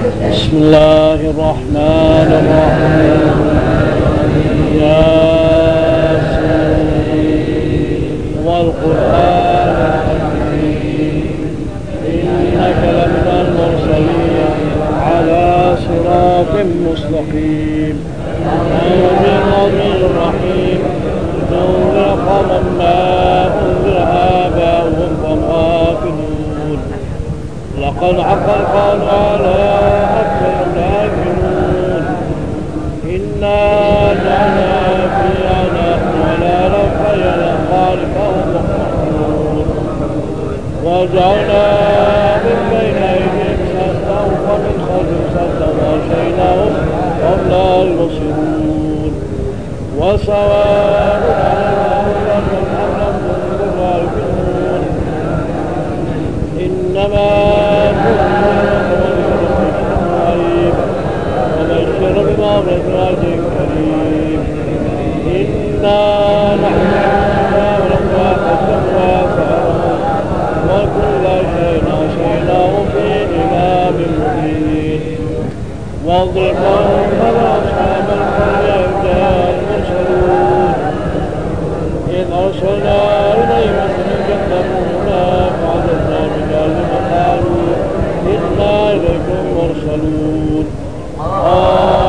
بسم الله الرحمن الرحيم. يا والقرآن الحكيم إنك لمن المرسلين على صراط مستقيم. أيها الرحيم تنزل قلم ما أنزل قد حقق القول على أكثر الكافرون إنا لنا فينا ولا نبقينا ذلك خالق محمدون وجعلنا من بين أيديهم سدا ومن خلفهم سدا وأغشيناهم وهم لا يبصرون. وسواء علينا السماء قريب وبشر بمغفرة كريم إنا نحن نعلم التقوى وكل شيء أحصيناه في إمام مبين واضرب لهم أصحاب القرية المرسلون إذ أرسلنا المرسلون آه.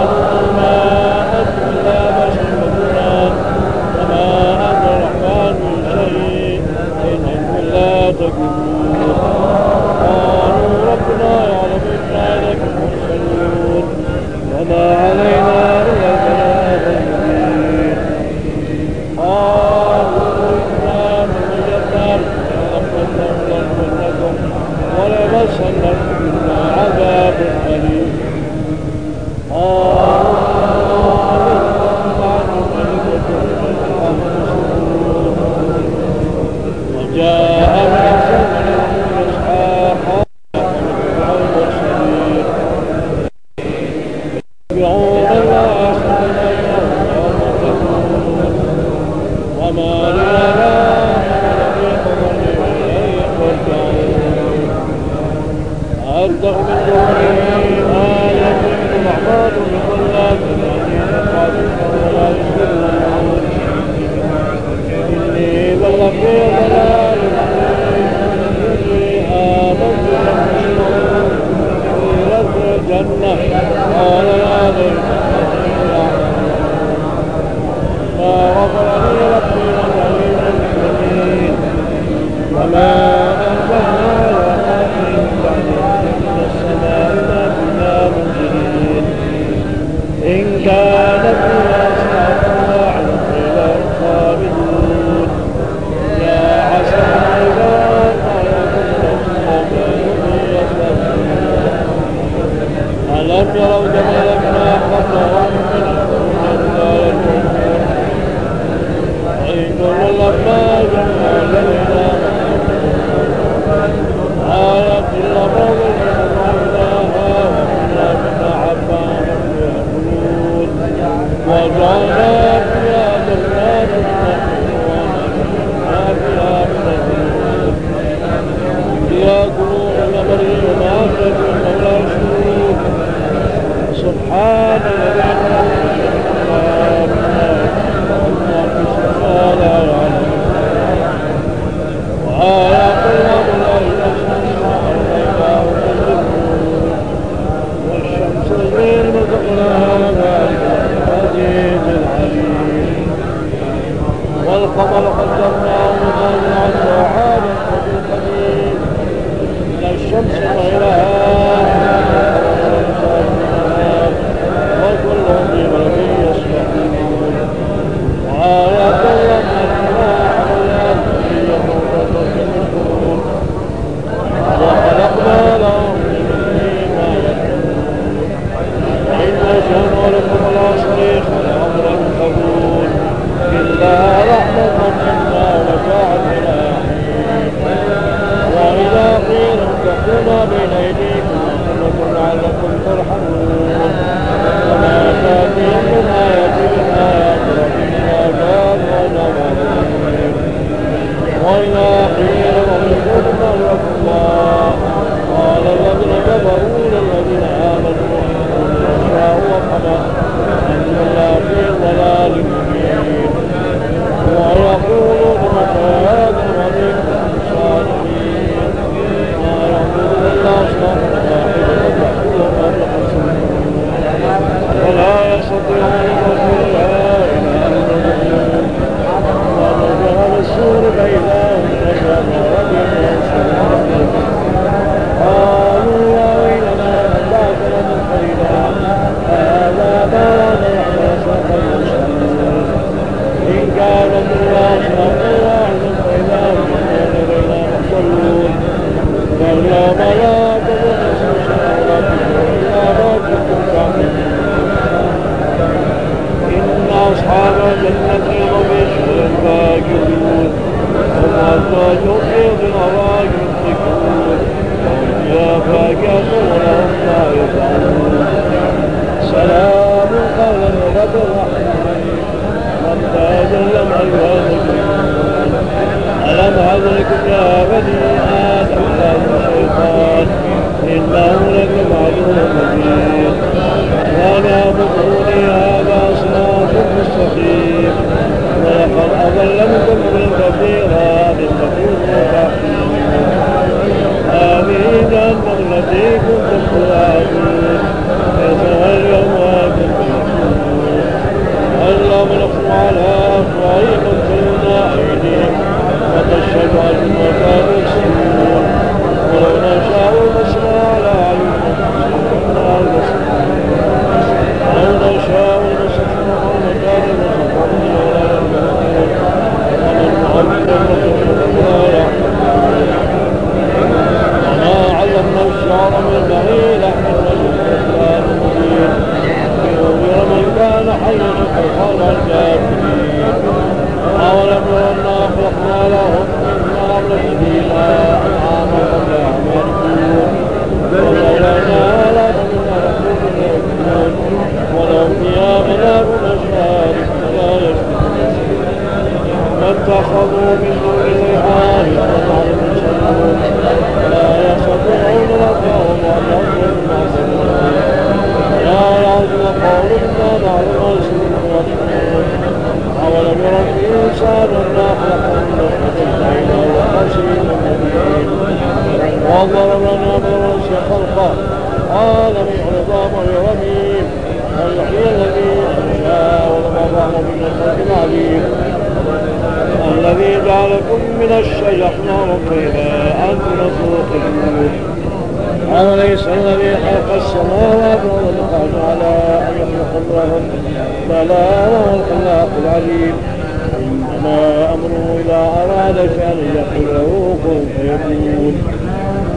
Obrigado.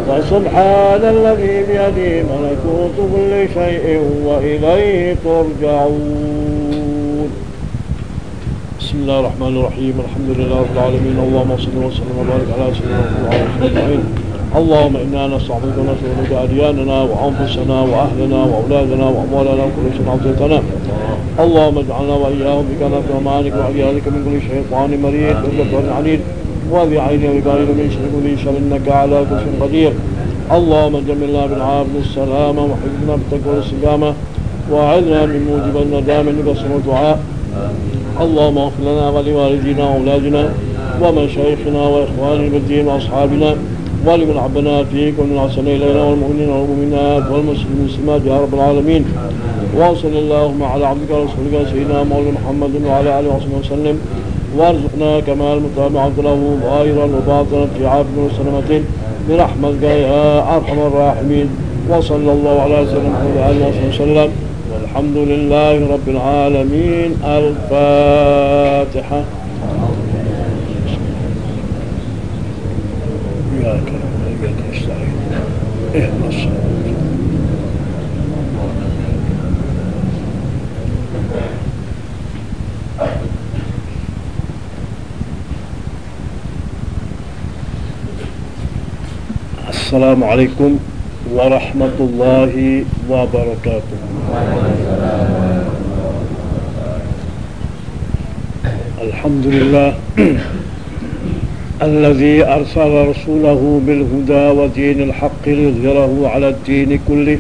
وسبحان الذي بيده ملكوت كل شيء وإليه ترجعون. بسم الله الرحمن الرحيم. الحمد لله رب العالمين. اللهم صل وسلم وبارك على سيدنا محمد أجمعين. اللهم إنا نستعبدك ونسألك أدياننا وأنفسنا وأهلنا وأولادنا وأموالنا وكل شيء أعطيتنا. اللهم اجعلنا وإياهم بك نفع معانك وعيالك من كل شيطان مريض وجبار عنيد. وذي عين وبارك من شر كل شر إنك على كل شيء قدير. اللهم جملنا بالعافية السلامة وحفظنا بالتقوى والاستقامة وأعذنا من موجب الندامة بصر الدعاء. اللهم اغفر لنا ولوالدينا وأولادنا ومشايخنا وإخواننا بالدين وأصحابنا ولمن عبنا فيك ومن أحسن إلينا والمؤمنين والمؤمنات والمسلمين والمسلمات يا رب العالمين. وصل اللهم على عبدك ورسولك سيدنا مولانا محمد وعلى آله وصحبه وسلم. وارزقنا كمال المتابعة له ظاهرا وباطنا في عافية وسلامة برحمتك يا أرحم الراحمين. وصلى الله على سيدنا محمد وعلى آله وصحبه وسلم. والحمد لله رب العالمين. الفاتحة. إياك نعبد وإياك نستعين. اهدنا الصراط. السلام عليكم ورحمة الله وبركاته. الحمد لله الذي أرسل رسوله بالهدى ودين الحق ليظهره على الدين كله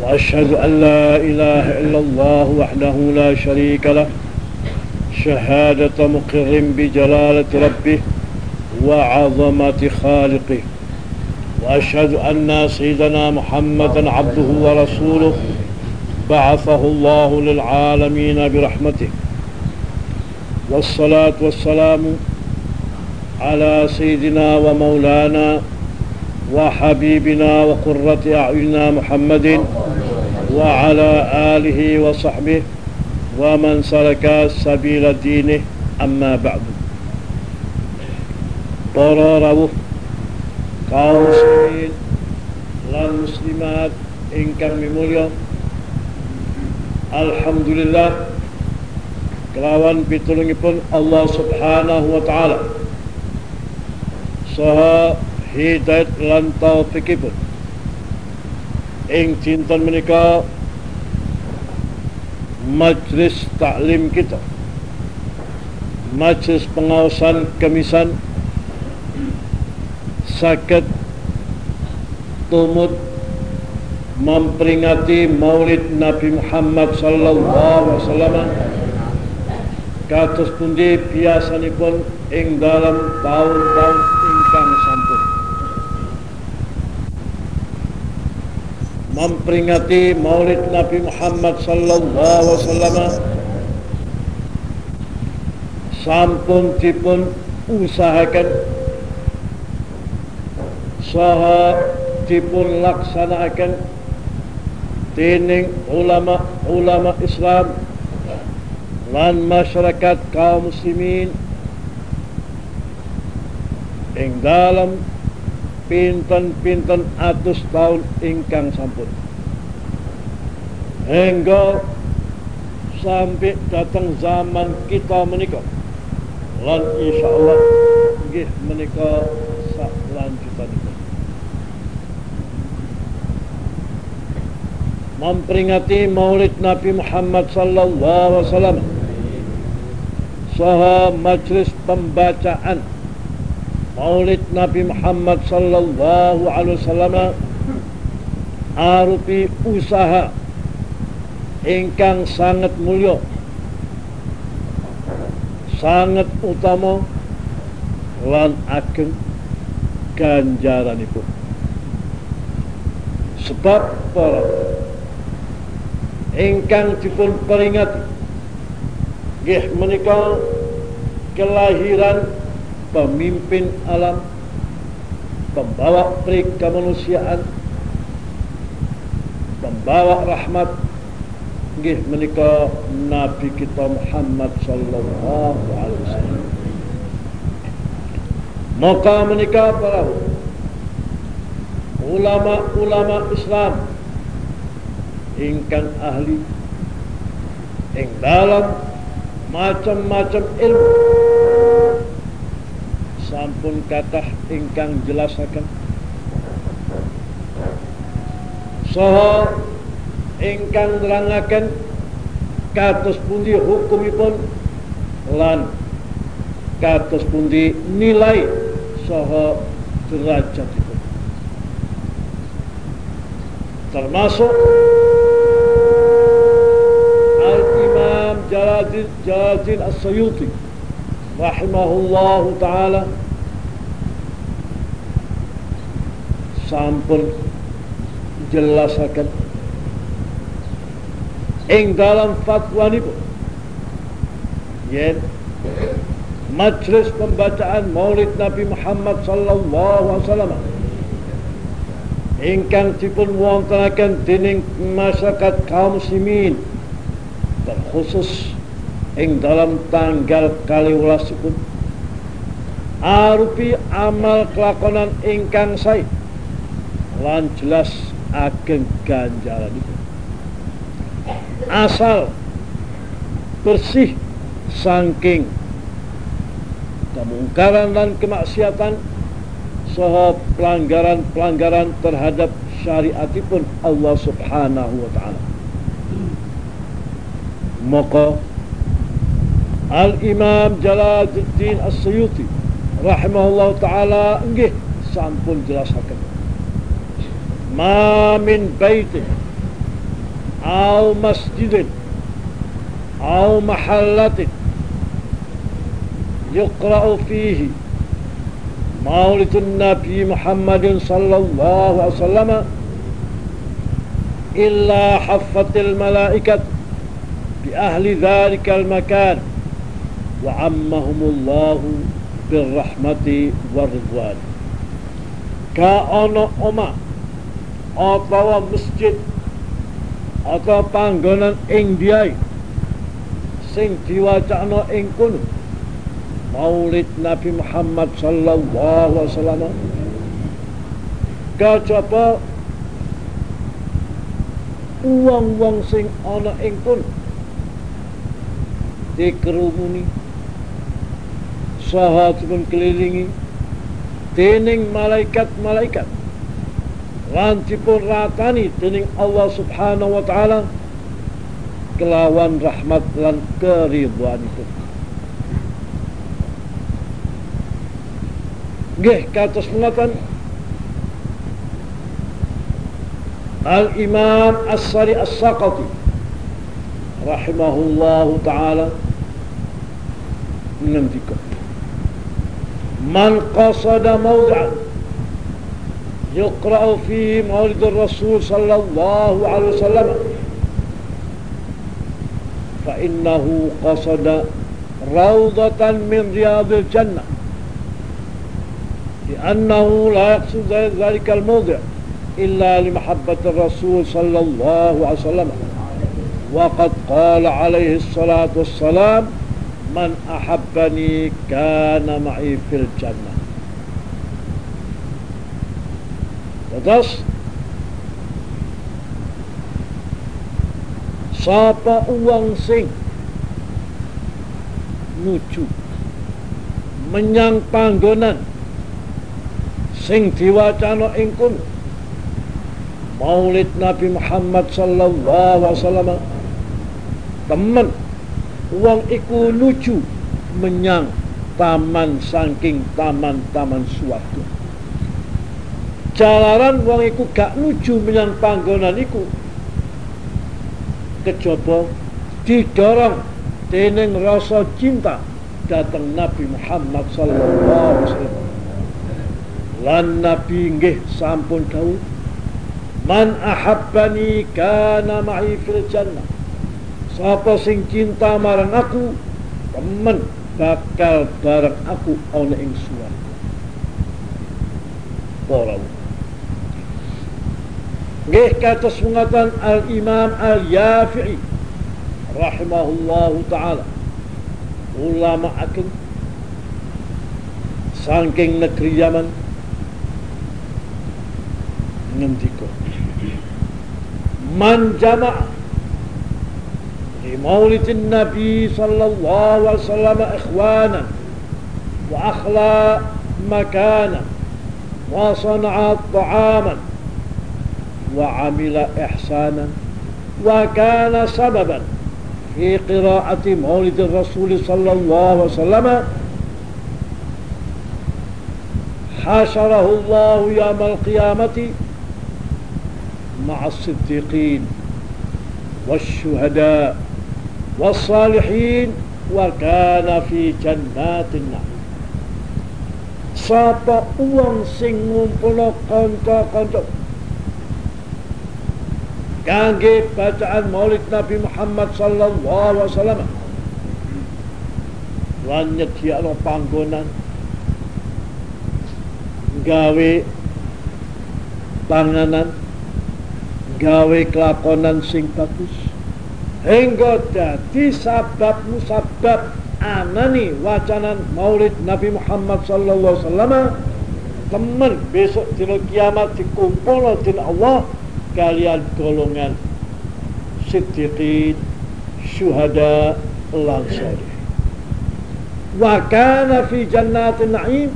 وأشهد أن لا إله إلا الله وحده لا شريك له شهادة مقر بجلالة ربه وعظمة خالقه. وأشهد أن سيدنا محمدا عبده ورسوله بعثه الله للعالمين برحمته. والصلاة والسلام على سيدنا ومولانا وحبيبنا وقرة أعيننا محمد وعلى آله وصحبه ومن سلك سبيل دينه. أما بعد. rawuh kaum muslimin lan muslimat ingkang mimulya Alhamdulillah kelawan pitulungipun Allah Subhanahu wa taala. Saha hidayat lan taufikipun ing cinten menika majlis taklim kita. Majlis pengawasan kemisan sakit tumut memperingati maulid Nabi Muhammad sallallahu alaihi wasallam. Kados pundi biasanipun ing dalam tahun-tahun ingkang sampun. Memperingati maulid Nabi Muhammad sallallahu alaihi wasallam. Sampun dipun usahakan saha dipun laksanakan dening ulama-ulama Islam lan masyarakat kaum muslimin ing dalam pinten-pinten atus tahun ingkang sampun. Hingga sampai datang zaman kita menikah lan insyaallah nggih menika sak lanjutanipun memperingati maulid Nabi Muhammad sallallahu alaihi wasallam. Saha majlis pembacaan maulid Nabi Muhammad sallallahu alaihi wasallam arupi usaha ingkang sangat mulia sangat utama lan ageng ganjaranipun. Sebab para ingkang dipun peringati nggih menika kelahiran pemimpin alam pembawa peri kemanusiaan pembawa rahmat. Nggih menika nabi kita Muhammad sallallahu alaihi wasallam. Maka menika para ulama-ulama Islam ingkang ahli. Ing dalam macam-macam ilmu. Sampun kathah ingkang jelasaken. Saha ingkang nerangaken kados pundi hukumipun lan kados pundi nilai saha derajatipun. Termasuk Al-Imam Jalaluddin Jalaluddin As-Suyuti rahimahullahu taala. Sampun jelasaken. Ing dalam fatwanipun yen majlis pembacaan Maulid Nabi Muhammad sallallahu alaihi wasallam ingkang dipun wontenaken dening masyarakat kaum muslimin terkhusus ing dalam tanggal kali pun arupi amal kelakonan ingkang sae lan jelas ageng ganjaran itu asal bersih saking kemungkaran dan kemaksiatan soal pelanggaran-pelanggaran terhadap syariatipun Allah Subhanahu wa taala. الإمام جلال الدين السيوطي رحمه الله تعالى انجه سامبول جلاس هكذا. ما من بيت أو مسجد أو محلة يقرأ فيه مولد النبي محمد صلى الله عليه وسلم إلا حفت الملائكة بأهل ذلك المكان. وعمهم الله بالرحمة والرضوان كأنا أما أطوى مسجد atau panggonan ing diai sing diwacana ing kono Maulid Nabi Muhammad sallallahu alaihi wasallam kajaba uang-uang sing ana ing kono dikerumuni saha pun kelilingi. Dening malaikat-malaikat. Lan dipun ratani dening Allah Subhanahu wa taala. Kelawan rahmat lan keridhoanipun. Nggih kados menawi Al-Imam As-Sari As-Saqati. Rahimahullahu taala. Ngendika Man qasada mawda'an يقرأ فيه مولد الرسول صلى الله عليه وسلم فإنه قصد روضة من رياض الجنة لأنه لا يقصد ذلك الموضع إلا لمحبة الرسول صلى الله عليه وسلم. وقد قال عليه الصلاة والسلام man ahabbani kana ma'i fil jannah. Dat sapa uang sing nuju menyang panggonan sing diwacana ingkun, Maulid Nabi Muhammad sallallahu alaihi wasallam Teman uang iku nuju menyang taman saking taman-taman suatu jalaran wong iku gak nuju menyang panggonan iku. Kejaba didorong dening rasa cinta datang Nabi Muhammad sallallahu alaihi wasallam. Lan Nabi nggih sampun dawuh Man ahabbani kana ma'i fil jannah. Sapa sing cinta marang aku, temen bakal bareng aku ana ing swarga. Para Nggih kados mengatakan Al-Imam Al-Yafi'i rahimahullahu taala ulama agung saking negeri Yaman ngendika man jama' في مولد النبي صلى الله عليه وسلم إخوانا وأخلى مكانا وصنع طعاما وعمل إحسانا وكان سببا في قراءة مولد الرسول صلى الله عليه وسلم. حاشره الله يوم القيامة مع الصديقين والشهداء. wassalihin wa kana fi jannatin sapa uang sing ngumpulo kanca-kanca? Kangge bacaan maulid Nabi Muhammad sallallahu alaihi wasallam. Lan nyediakno panggonan. Gawe panganan. Gawe kelakonan sing bagus hingga dadi sabab musabab anani wacanan Maulid Nabi Muhammad sallallahu alaihi wasallam temen besok dina kiamat dikumpul dina Allah kalian golongan siddiqin syuhada lan salih wa kana fi jannatin na'im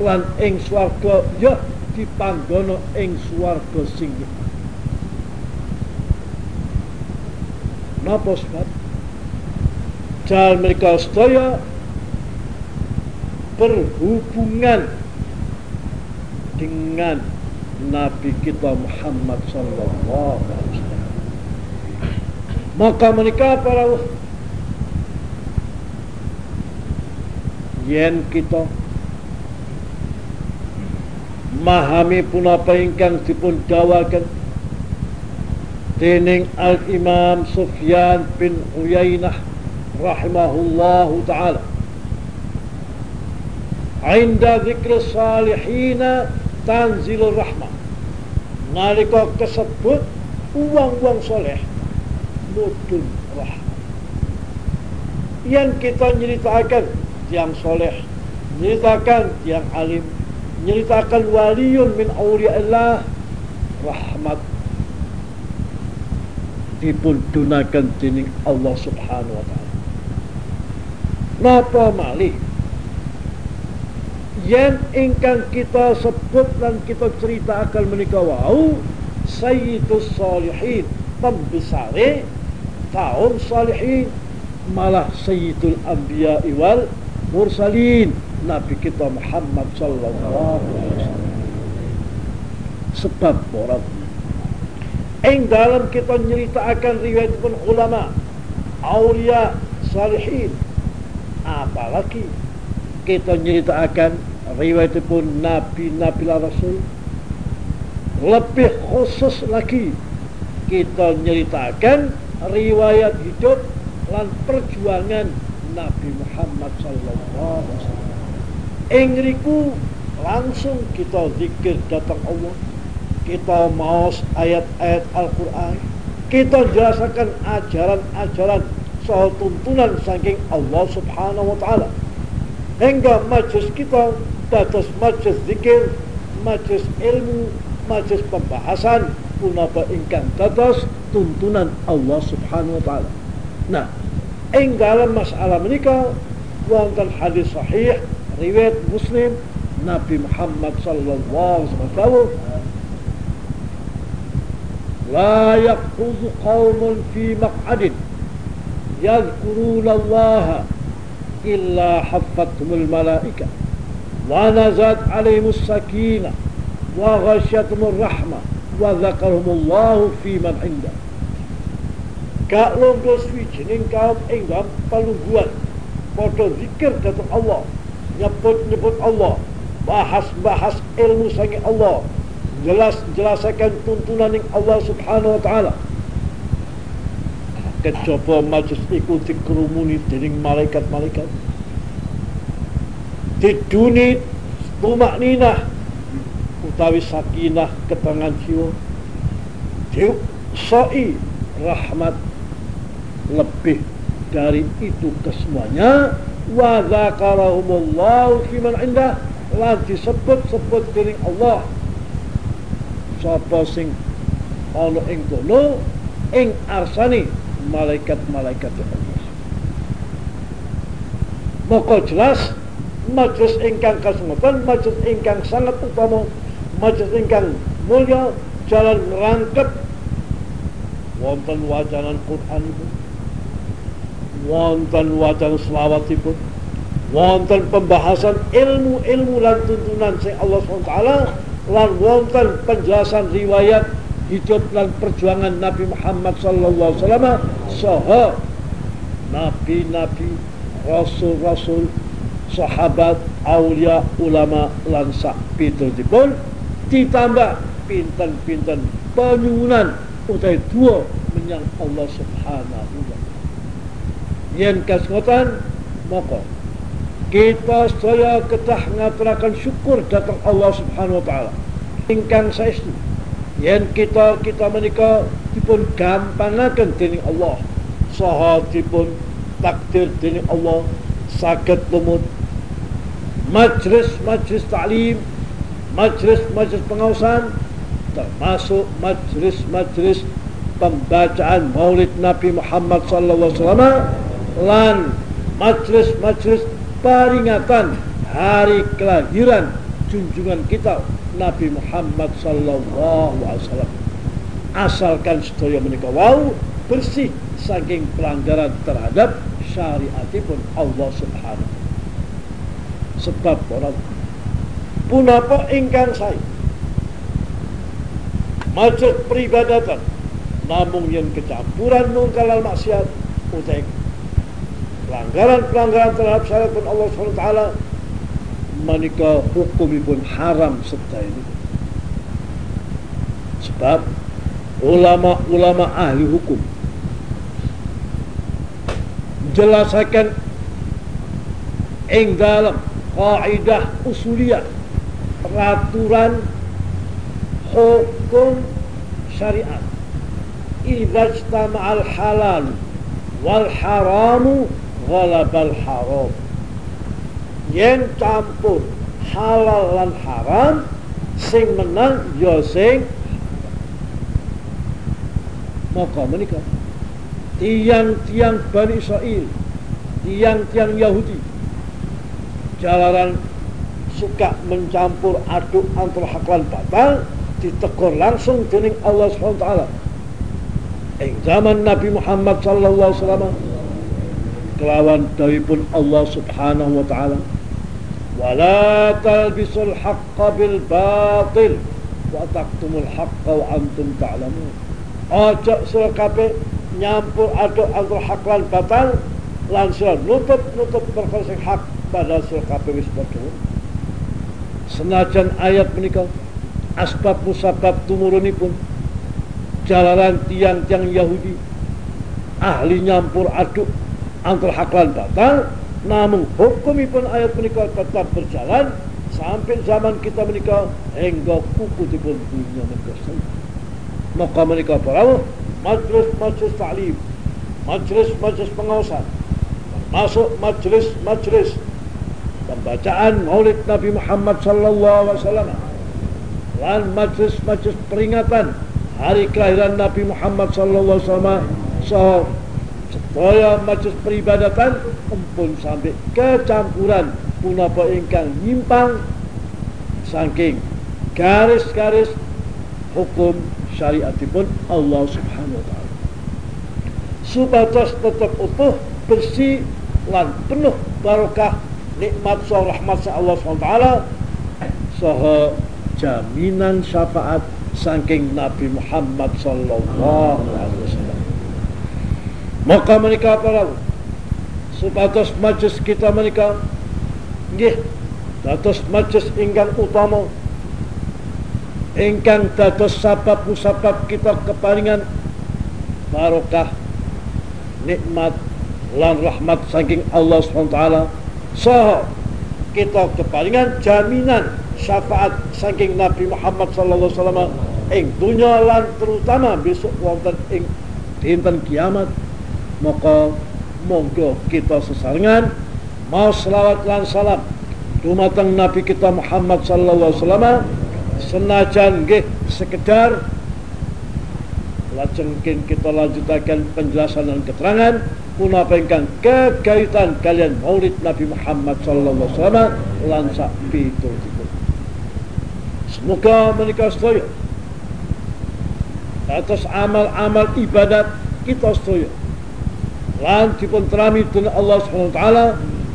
lan ing swarga ya dipanggono ing swarga sing napa sebab Jal mereka sedaya berhubungan dengan Nabi kita Muhammad sallallahu alaihi wasallam. Maka mereka para yen kita mahami pun apa ingkang dipun dawakan dening al-Imam Sufyan bin Uyainah rahimahullahu ta'ala. Ainda zikr salihina tanzilur rahmah. Nalika kesebut uang-uang soleh mudun rahmah. Yang kita nyeritakan yang soleh, nyeritakan yang alim, nyeritakan waliun min awliya Allah rahmat dipun dunakan dening Allah subhanahu wa ta'ala. Napa malih yang ingkang kita sebut dan kita cerita akan menikah wau Sayyidus Salihin pembesare kaum salihin malah Sayyidul Anbiya wal Mursalin Nabi kita Muhammad sallallahu alaihi wasallam. Sebab orang Ing dalam kita akan riwayat pun ulama Aulia salihin Apalagi kita akan riwayat pun Nabi-Nabi Rasul lebih khusus lagi kita nyeritakan riwayat hidup dan perjuangan Nabi Muhammad sallallahu alaihi wasallam. Engriku langsung kita zikir datang Allah. Kita maus ayat-ayat Al-Qur'an. Kita jelaskan ajaran-ajaran soal tuntunan saking Allah Subhanahu wa taala. Hingga majlis kita batas majlis zikir, majlis ilmu, majlis pembahasan punapa ingkang dados tuntunan Allah Subhanahu wa taala. Nah, ing dalam masalah menika wonten hadis sahih riwayat Muslim Nabi Muhammad sallallahu alaihi wasallam لا يقعد قوم في مقعد يذكرون الله إلا حفتهم الملائكة ونزلت عليهم السكينة وغشيتهم الرحمة وذكرهم الله في من عنده Kalau suwijining kaum ing dalam palungguan padha zikir datang Allah nyebut-nyebut Allah bahas-bahas ilmu sangi Allah jelas jelasakan tuntunan yang Allah Subhanahu wa taala. Kejaba majlis iku dikerumuni dening malaikat-malaikat. Diduni tumak ninah utawi sakinah ketenangan jiwa. Diusai rahmat lebih dari itu kesemuanya wa dzakarahumullahu fiman indah. Lan disebut-sebut dening Allah sapa sing ana ing kono ing arsani malaikat-malaikat Allah. Maka jelas majlis ingkang kasemutan, majlis ingkang sangat utama, majlis ingkang mulia jalan rangkep wonten wajanan Quran wonten wajan selawatipun wonten pembahasan ilmu-ilmu lan tuntunan sing Allah SWT lan wonten penjelasan riwayat hidup dan perjuangan Nabi Muhammad sallallahu alaihi wasallam saha nabi-nabi rasul-rasul sahabat aulia ulama lan sak pitulipun ditambah pinten-pinten penyuwunan utai dua menyang Allah Subhanahu wa taala. Yen kasngotan maka kita saya ketah ngaturakan syukur datang Allah Subhanahu wa taala. Ingkang saestu yen kita kita menika dipun gampangaken dening Allah. Saha dipun takdir dening Allah. Saged lumut. Majlis-majlis taklim majlis-majlis pengawasan termasuk majlis-majlis pembacaan maulid Nabi Muhammad sallallahu alaihi wasallam lan majlis-majlis peringatan hari kelahiran junjungan kita Nabi Muhammad sallallahu alaihi wasallam. Asalkan sedaya menika wau bersih saking pelanggaran terhadap syariatipun Allah Subhanahu. Sebab orang punapa ingkang saya macet peribadatan namun yang kecampuran nungkalal maksiat utek pelanggaran-pelanggaran terhadap syariat Allah SWT menika hukumipun haram serta ini. Sebab ulama-ulama ahli hukum jelaskan ing dalam kaidah usuliyah peraturan hukum syariat. Idza al halal wal haramu ghalabal haram. Yen campur halal lan haram sing menang ya sing maka menikah tiang-tiang Bani Israel tiang-tiang Yahudi jalanan suka mencampur aduk antara hak lan batal ditegur langsung dening Allah SWT ing zaman Nabi Muhammad sallallahu alaihi wasallam kelawan dawipun Allah subhanahu wa ta'ala. Wala talbisul haqqa bil batil. Wa taktumul haqqa wa antum ta'lamun. Ojo sira nyampur aduk antara hak lan batal lan sira nutup-nutup perkara hak pada sira kabeh wis senajan ayat menikah, asbab musabab tumurunipun jalanan tiang-tiang Yahudi ahli nyampur aduk antara hak lan batal namun hukumipun ayat menikah tetap berjalan sampai zaman kita menikah hingga kuku dipun dunia menikah maka menikah para majlis-majlis taklim majlis-majlis pengawasan masuk majlis-majlis pembacaan maulid Nabi Muhammad sallallahu alaihi wasallam dan majlis-majlis peringatan hari kelahiran Nabi Muhammad sallallahu alaihi wasallam Kaya majlis peribadatan empun sampai kecampuran punapa ingkang nyimpang saking garis-garis hukum syariatipun Allah Subhanahu wa taala. Supados tetap utuh, bersih lan penuh barokah nikmat sa rahmat Allah Subhanahu wa taala saha jaminan syafaat saking Nabi Muhammad sallallahu alaihi wasallam. Maka mereka para supados majlis kita mereka nggih dados majlis ingkang utama. Ingkang dados sabab musabab kita keparingan barokah nikmat lan rahmat saking Allah SWT so kita kepalingan jaminan syafaat saking Nabi Muhammad sallallahu alaihi wasallam ing dunya lan terutama besok wonten ing dinten kiamat maka monggo kita sesarengan. Mau selawat lan salam. Dumateng Nabi kita Muhammad sallallahu alaihi wasallam. Senajan nggih sekedar. Lajeng kita lanjutakan penjelasan dan keterangan. Punapa ingkang kekaitan kalian maulid Nabi Muhammad sallallahu alaihi wasallam lan sak. Semoga menikah sedaya. Atas amal-amal ibadat kita sedaya lan dipun terami dening Allah taala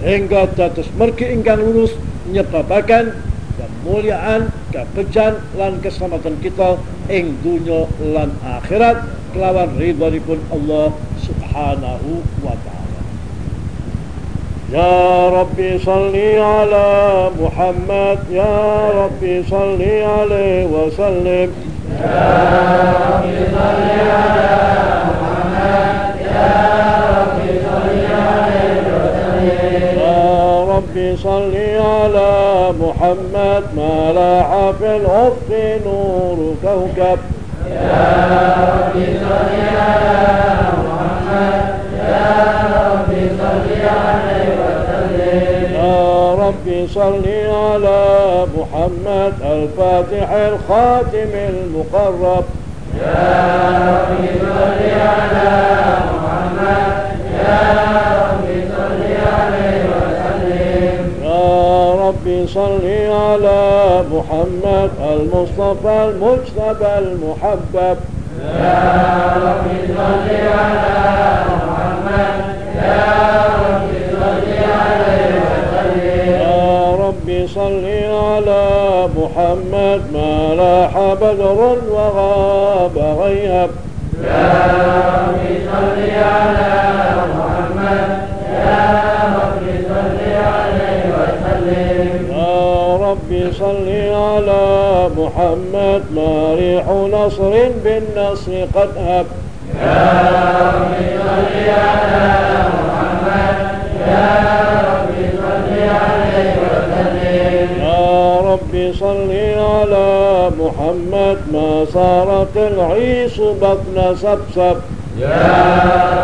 hingga dados mergi ingkang lurus nyebabaken kemuliaan, kebejan lan keselamatan kita ing dunya lan akhirat. Kelawan ridhanipun Allah subhanahu wa ta'ala. Ya Rabbi salli ala Muhammad Ya Rabbi salli alaihi wa sallim. Ya Rabbi salli ala رب صل على محمد ما لاح في الأفق نور كوكب. يا ربي صل يا محمد يا ربي صل عليه وسلم يا رب صل على محمد. الفاتح الخاتم المقرب. على محمد المصطفى المجتبى المحبب يا رب صل على محمد يا رب صل عليه صل على محمد ما لاح بدر وغاب غيب يا رب صل على محمد. يا رب صل عليه وسلم يا رب صل على محمد. ما ريح نصر بالنصر قد هب. يا رب صل على محمد. يا رب صل عليه رب صل على محمد ما صارت العيش بطن سبسب. يا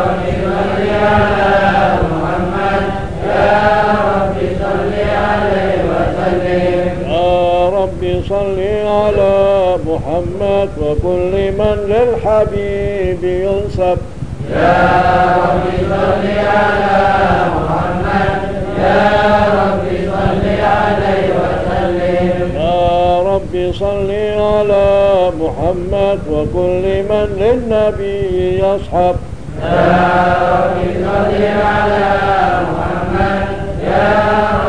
رب صل على محمد. يا رب صل عليه وسلم. يا رب صل على محمد وكل من للحبيب ينسب. يا رب صل على محمد. يا رب صل عليه وسلم. رب صل على محمد وكل من للنبي يصحب. يا رب صل على محمد يا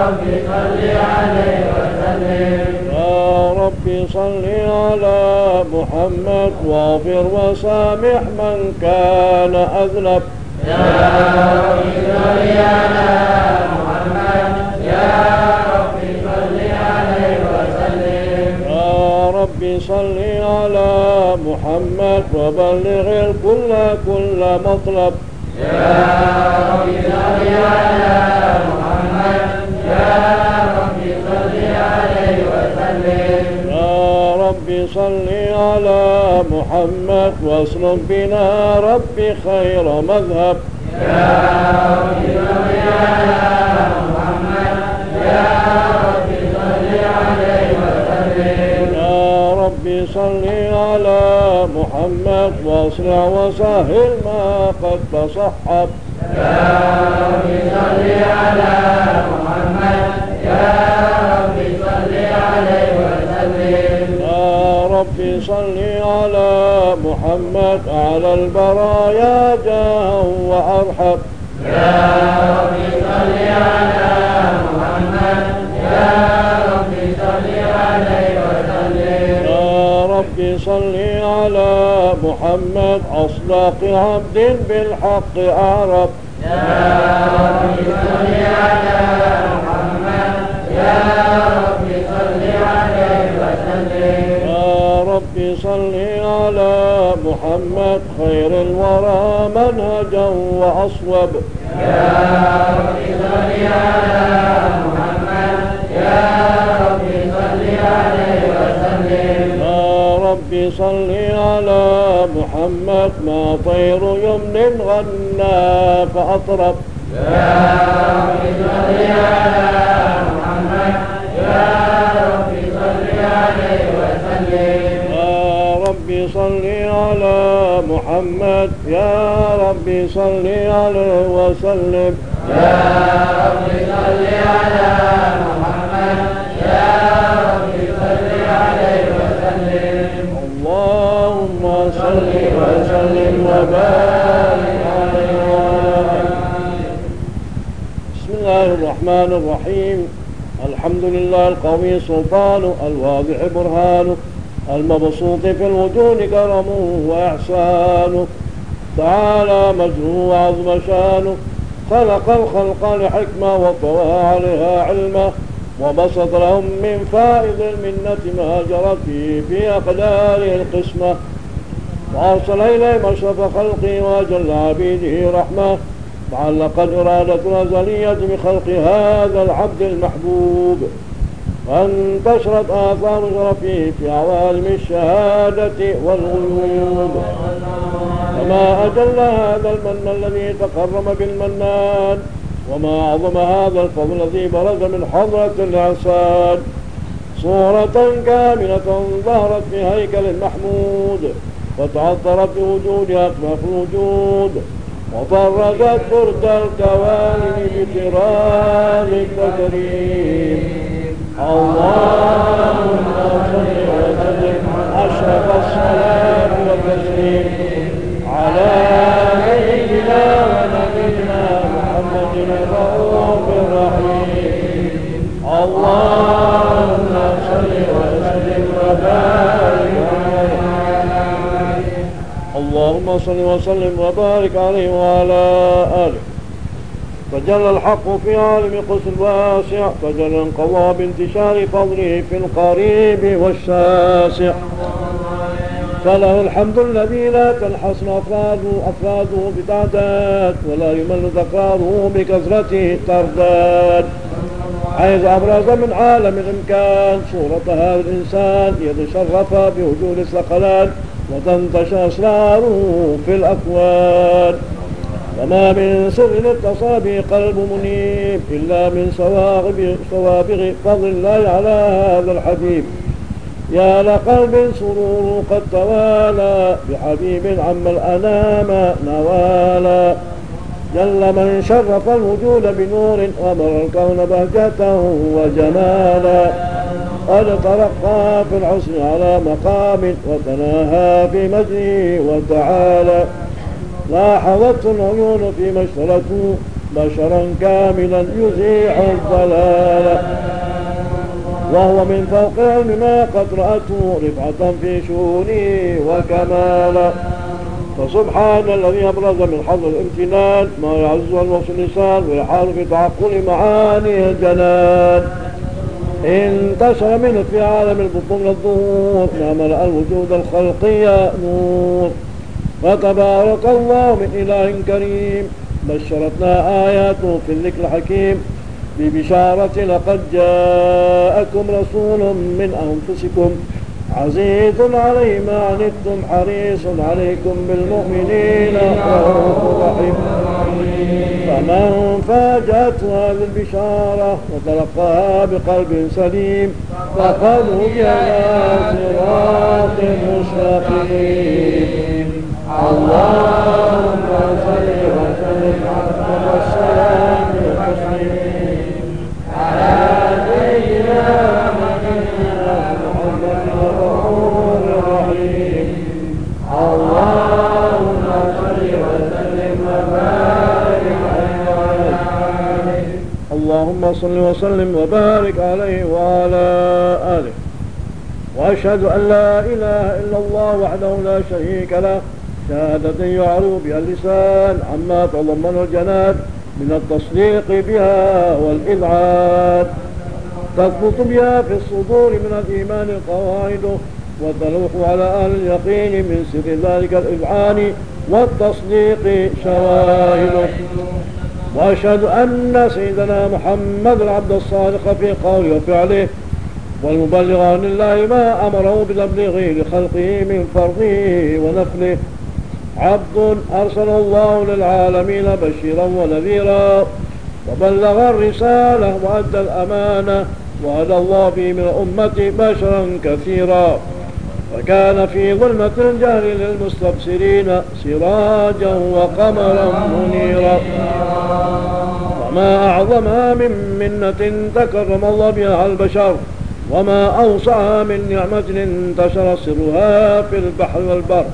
رب صل عليه وسلم يا رب صل على محمد واغفر وسامح من كان أذنب. يا رب صل على محمد يا رب رب صل على محمد وبلغ الكل كل مطلب. يا رب صل على محمد يا رب صل عليه وسلم يا رب صل على محمد واسلك بنا ربي خير مذهب. يا رب صل على محمد. يا رب صل على محمد واصلع وسهل ما قد تصحب يا رب صل على محمد يا رب صل عليه وسلم يا رب صل على محمد على البرايا جاه وأرحب يا رب صل على محمد يا رب صل عليه يا رب صل على محمد أصدق عبد بالحق أعرب يا رب صل على محمد يا رب صل عليه وسلم. يا رب صل على محمد خير الورى منهجا وأصوب. يا رب صل على محمد صل على محمد ما طير يمن غنى فأطرب. يا رب صل على محمد. يا رب صل عليه وسلم. يا رب صل على محمد. يا رب صل عليه وسلم يا رب صل على محمد يا رب صل عليه صل وسلم وبارك. بسم الله الرحمن الرحيم. الحمد لله القوي سلطانه الواضح برهانه المبسوط في الوجود كرمه وإحسانه تعالى مجده وعظم شانه خلق الخلق لحكمة وطوى عليها علمه وبسط لهم من فائض المنة ما جرت في أقداره القسمة. وأرسل إليهم أشرف خلقه وأجل عبيده رحمة تعلقت إرادة الأزلية بخلق هذا العبد المحبوب. وانتشرت آثار شرفه في عوالم الشهادة والغيوب. وما أجل هذا المن الذي تقرم بالمنان وما أعظم هذا الفضل الذي برز من حضرة الإحسان صورة كاملة ظهرت في هيكل محمود وتعطرت بوجودها أكمل الوجود وطردت برد الكوالب بكرام التكريم اللهم صل وسلم أشرف الصلاة والتسليم على سيدنا ونبينا محمد الرؤوف الرحيم. اللهم صل وسلم وبارك اللهم صل وسلم وبارك عليه وعلى آله. تجلى الحق في عالم قدس الواسع تجلى انقضى بانتشار فضله في القريب والشاسع. فله الحمد الذي لا تنحصر أفراده, أفراده بتعداد ولا يمل تكراره بكثرته ترداد حيث أبرز من عالم الإمكان صورة هذا الإنسان يتشرف بوجود الثقلان. وتنتشر أسراره في الأكوان. وما من سر اتصى به قلب منيب إلا من سوابغ, سوابغ فضل الله على هذا الحبيب. يا لقلب سرور قد توالى بحبيب عم الأنام نوالا. جل من شرف الوجود بنور ومر الكون بهجته وجمالا. قد ترقى في الحسن على مقام وتناهى في مجده وتعالى. لاحظته العيون فيما اشترته بشرا كاملا يزيح الضلال. وهو من فوق علم ما قد رأته رفعة في شؤونه وكمالا فسبحان الذي أبرز من حظ الامتنان ما يعز الوصف اللسان ويحال في تعقل معاني الجنان انتشر منه في عالم البطون الظهور ملأ الوجود الخلقي نور. فتبارك الله من إله كريم بشرتنا آياته في الذكر الحكيم. ببشارة لقد جاءكم رسول من أنفسكم عزيز عليه ما عنتم حريص عليكم بالمؤمنين رؤوف رحيم. فمن فاجأته البشارة وتلقاها بقلب سليم فقد هدي صراط مستقيم. اللهم صل اللهم صل وسلم وبارك عليه وعلى آله. وأشهد أن لا إله إلا الله وحده لا شريك له. شهادة يعرف بها اللسان عما تضمنه الجنان من التصديق بها والإذعان تثبت بها في الصدور من الإيمان القواعد والتلوح على أهل اليقين من سر ذلك الإذعان والتصديق شواهد. وأشهد أن سيدنا محمد العبد الصادق في قوله وفعله والمبلغ عن الله ما أمره بتبليغه لخلقه من فرضه ونفله. عبد أرسل الله للعالمين بشيرا ونذيرا وبلغ الرسالة وأدى الأمانة وهدى الله به من الأمة بشرا كثيرا. وكان في ظلمة الجهل للمستبصرين سراجا وقمرا منيرا. وما أعظمها من منة تكرم الله بها البشر وما أوسعها من نعمة انتشر سرها في البحر والبر.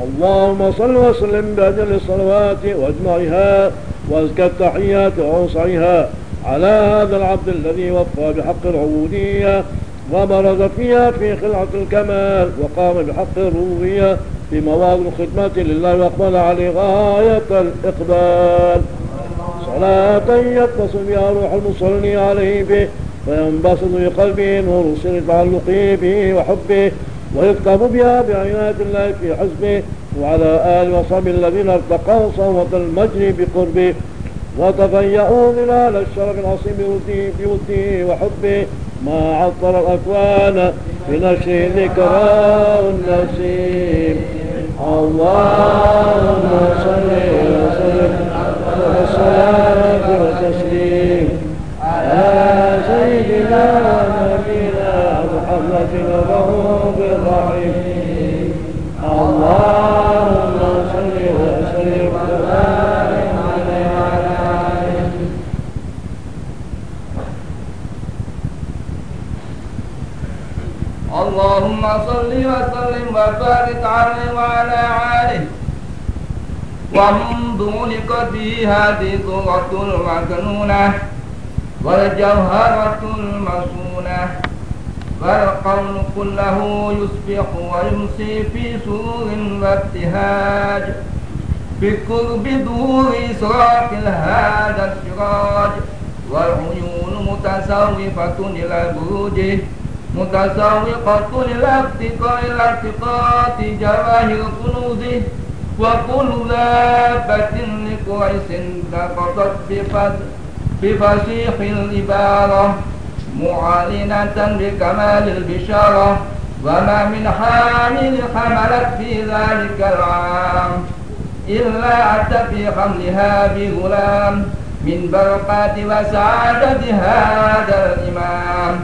اللهم صل وسلم بأجل الصلوات وأجمعها وأزكى التحيات وأوسعها على هذا العبد الذي وفى بحق العبودية وبرز فيها في خلعة الكمال وقام بحق الربوبية في مواطن الخدمة لله وأقبل عليه غاية الإقبال. صلاة يتصل بها روح المصلي عليه به فينبسط في قلبه نور سر تعلقه به وحبه ويكتب بها بعناية الله في حزبه وعلى آل وصحبه الذين ارتقوا صوت المجري بقربه. وتفيأوا ظلال الشرف العظيم بوده وحبه. ما عطر الأكوان بنشر ذكرى النسيم. اللهم صل وسلم والصلاة والتسليم. على سيدنا نبينا محمد الرؤوف الرحيم. اللهم صل وسلم وبارك عليه وعلى آله اللهم صل وسلم وبارك عليه وعلى آله. ومن دونك به هذه صورة المكنونة والجوهرة المصونة والقول كله يصبح ويمسي في سرور وابتهاج. بقرب دور إسراق هذا السراج. والعيون متسوفة إلى بروجه متسوقة إلى ارتقاء إلى جواهر كنوزه وكل دابة سقطت بفضل بفصيح العبارة معلنة بكمال البشارة وما من حامل حملت في ذلك العام إلا أتى في حملها بغلام من برقات وسعادة هذا الإمام.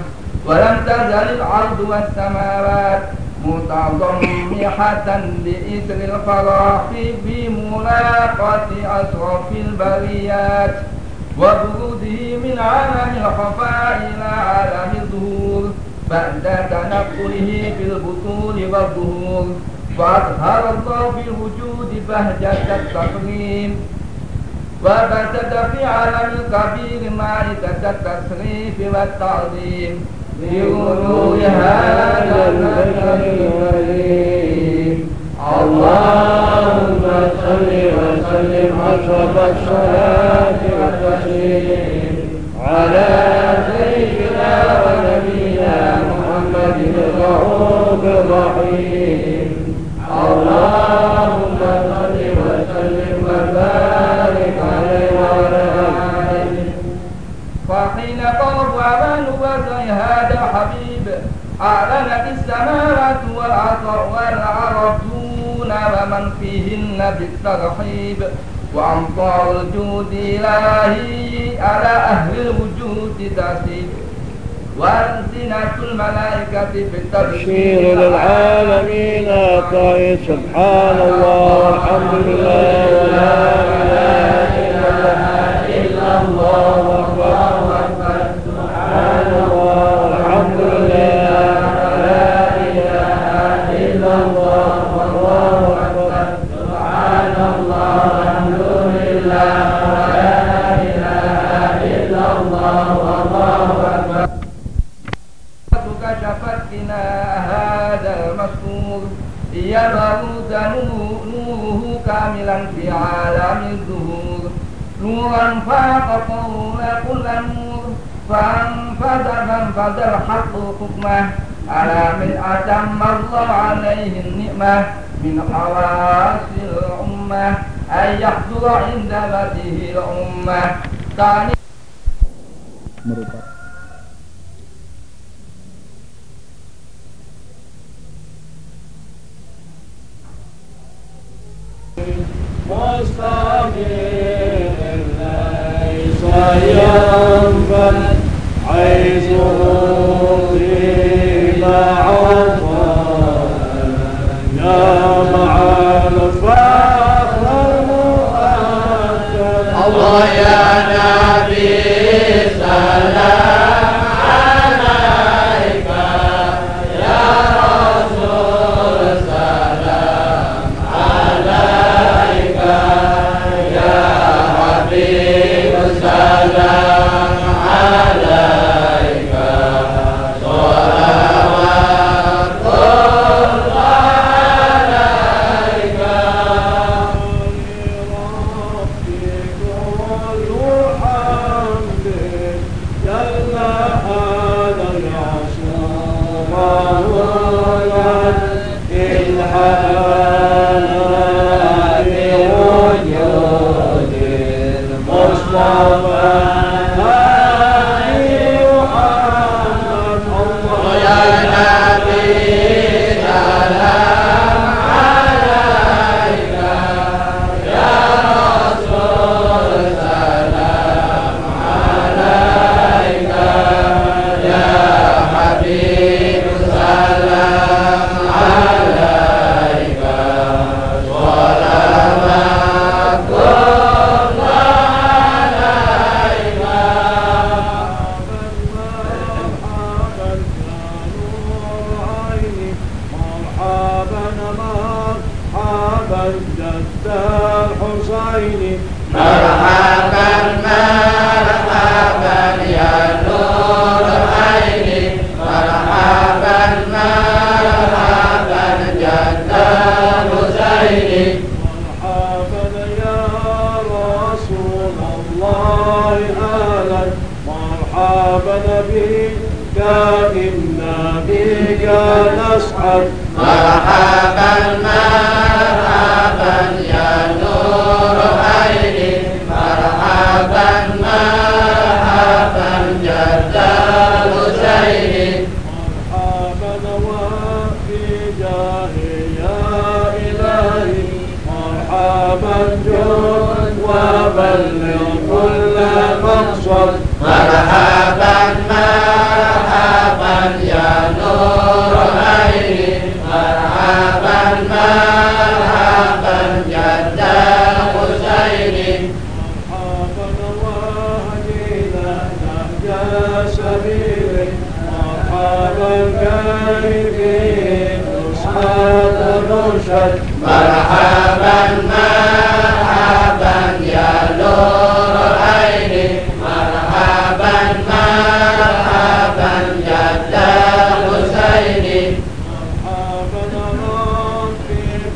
ولم تزل الأرض والسماوات متضمحة بإثر الفرح في ملاقاة أشرف البريات وبروده من عالم الخفاء إلى عالم الظهور بعد تنقله في البطون والظهور فأظهر الله في الوجود بهجة التكريم وبسط في عالم الكبير مائدة التشريف والتعظيم لوجود هذا البشر الكريم اللهم صل وسلم أشرف الصلاة والتسليم على سيدنا ونبينا محمد الرؤوف الرحيم. اللهم أمان وجه هذا الحبيب أعلنت السماوات والأرض والعرب دون ومن فيهن بالترحيب وأمطار الجود إلهي على أهل الوجود تسيب وألسنة الملائكة بالتبشير بشير للعالمين طيب سبحان الله والحمد لله ولا إله كاملا في عالم الظهور نورا فاق قول كل نور فانفذ فانفذ الحق حكمه على من أتم الله عليه النعمة من خواص الأمة أن يحضر عند بده الأمة ثاني merupakan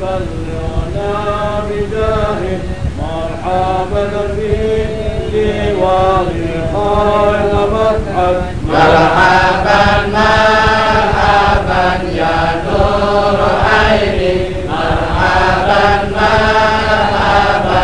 بلغنا بجاهه مرحبا في ديوان خير مدحت مرحبا مرحبا يا نور عيني مرحبا مرحبا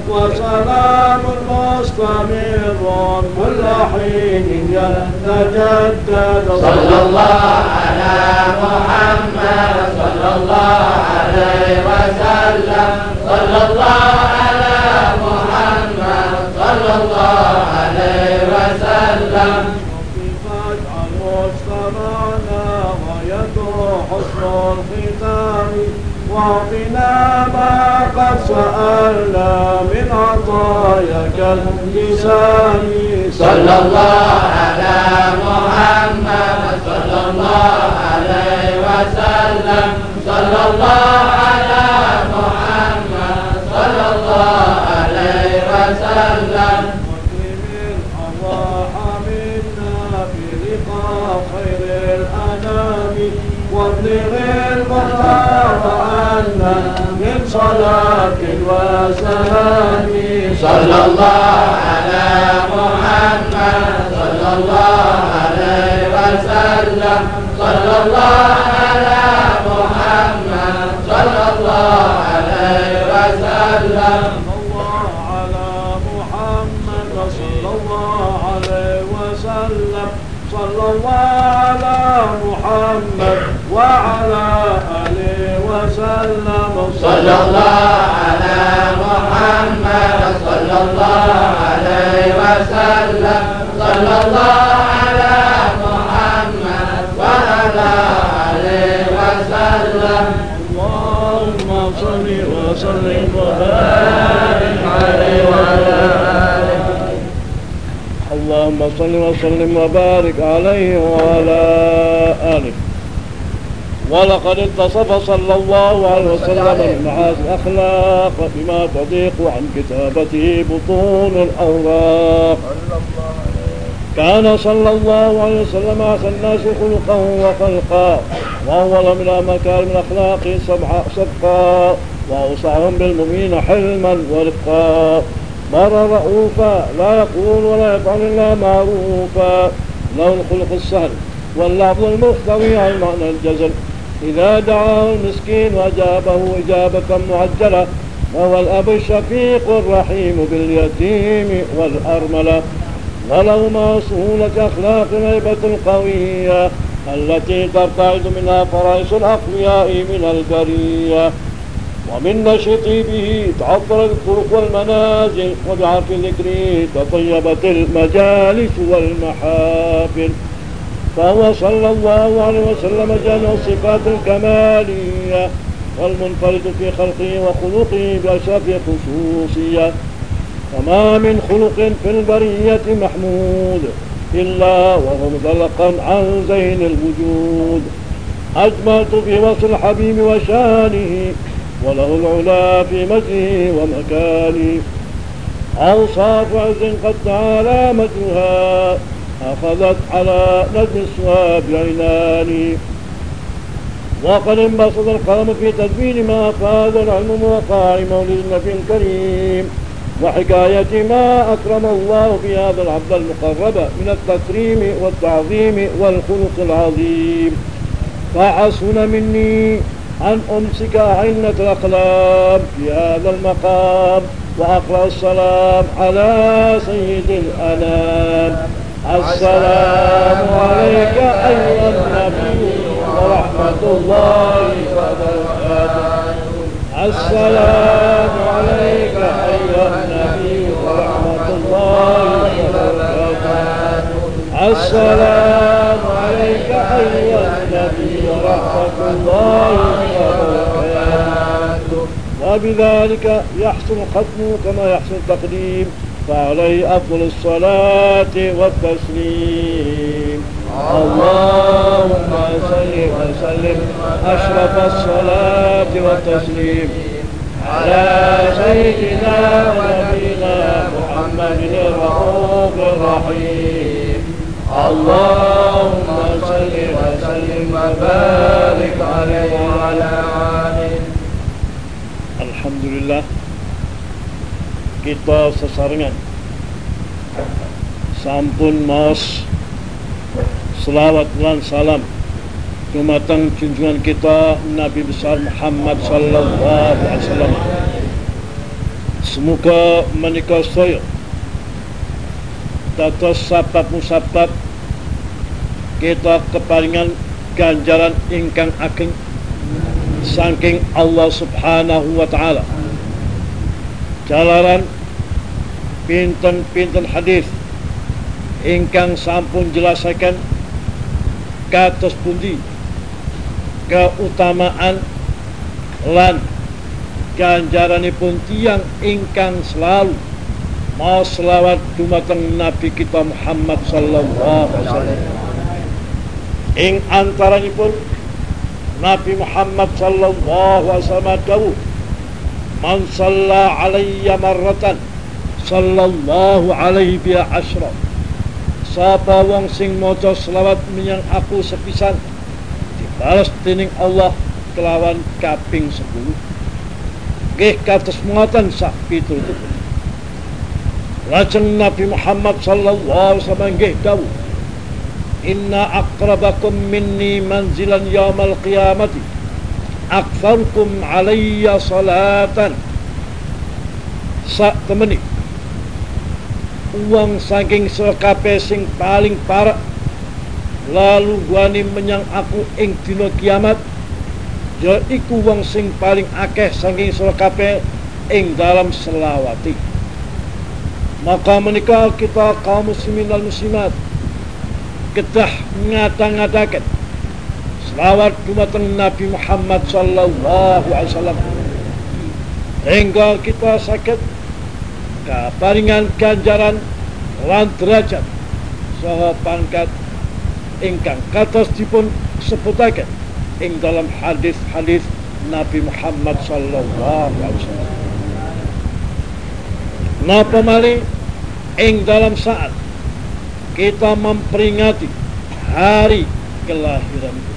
وسلام مستمر كل حين يتجدد. صلى الله على محمد صلى الله عليه وسلم. صلى الله على محمد صلى الله عليه وسلم. فاجعل مجتمعنا غايته حسن الخير. واعطنا ما قد سألنا من عطاياك اللسان صلى الله على محمد صلى الله عليه وسلم. صلى الله على محمد صلى الله عليه وسلم. المختار عنا من صلاة وسلام صلى الله على محمد صلى الله عليه وسلم صلى الله على محمد صلى الله عليه وسلم الله على محمد صلى الله عليه وسلم صلى الله على محمد وعلى آله وسلم صلى الله على محمد صلى الله عليه وسلم. صلى الله على محمد وعلى آله وسلم. اللهم صل وسلم وبارك عليه وعلى آله. اللهم صل وسلم وبارك عليه وعلى آله. ولقد اتصف صلى الله عليه وسلم بمعاصي الأخلاق بما تضيق عن كتابته بطون الأوراق. كان صلى الله عليه وسلم أحسن الناس خلقا وخلقا وأول من مكارم الأخلاق سبقا وأوسعهم بالمؤمنين حلما ورفقا. مر رؤوفا لا يقول ولا يفعل إلا معروفا. له الخلق السهل واللفظ المختوي عن معنى الجزل. إذا دعاه المسكين وأجابه إجابة معجلة وهو الأب الشفيق الرحيم باليتيم والأرملة. وله سهولة أخلاق الهيبة القوية التي ترتعد منها فرائس الأقوياء من البرية ومن نشط به تعطرت الطرق والمنازل وبعرف ذكره تطيبت المجالس والمحافل. فهو صلى الله عليه وسلم جميع الصفات الكمالية والمنفرد في خلقه وخلقه بأشرف خصوصية. وما من خلق في البرية محمود إلا وهو مطلقا عن زين الوجود. أجملت في وصف الحبيب وشانه وله العلا في مجده ومكانه. أوصاف عز قد تعالى مجدها أخذت على نجم الصواب عناني وقد انبسط القلم في تدبير ما أفاد العلم وقاع مولد النبي الكريم. وحكاية ما أكرم الله في هذا العبد المقرب من التكريم والتعظيم والخلق العظيم. فحسن مني أن أمسك عنة الأقلام في هذا المقام وأقرأ السلام على سيد الأنام. السلام عليك أيها النبي ورحمة الله وبركاته. السلام عليك أيها النبي ورحمة الله وبركاته. السلام عليك أيها النبي ورحمة الله وبركاته. وبذلك يحسن الختم كما يحسن التقديم فعليه أفضل الصلاة والتسليم. اللهم صل وسلم. أشرف الصلاة والتسليم. على سيدنا ونبينا محمد الرؤوف الرحيم. اللهم صل وسلم وبارك عليه وعلى آله. Alhamdulillah kita sesarengan sampun maos selawat dan salam. Dumateng junjungan kita Nabi besar Muhammad sallallahu alaihi wasallam. Semoga menika saya. Dados sabab musabab kita keparingan ganjaran ingkang ageng saking Allah subhanahu wa ta'ala jalaran pinten-pinten hadis ingkang sampun jelasaken kados pundi keutamaan lan ganjaranipun tiang ingkang selalu mau selawat dumateng Nabi kita Muhammad sallallahu alaihi wasallam. Ing antaranipun Nabi Muhammad sallallahu alaihi wasallam man salla alayya marratan sallallahu alaihi biha asyra sapa wong sing maca selawat menyang aku sepisan dibalas dening Allah kelawan kaping 10 nggih kados ngoten sak pitulungan Lajeng Nabi Muhammad sallallahu alaihi wasallam nggih dawuh Inna aqrabakum minni manzilan yaumal qiyamati aktsarukum alayya salatan. Sak temeni uang saking sekape sing paling parah lalu guani menyang aku ing dina kiamat ya iku wong sing paling akeh saking sekape ing dalam selawati. Maka menikah kita kaum muslimin dan muslimat kedah ngata-ngatakan selawat dumateng Nabi Muhammad sallallahu alaihi wasallam hingga kita sakit kaparingan ganjaran lan derajat saha pangkat ingkang kados dipun sebutaken ing dalam hadis-hadis Nabi Muhammad sallallahu alaihi wasallam. Napa malih ing dalam saat kita memperingati hari kelahiran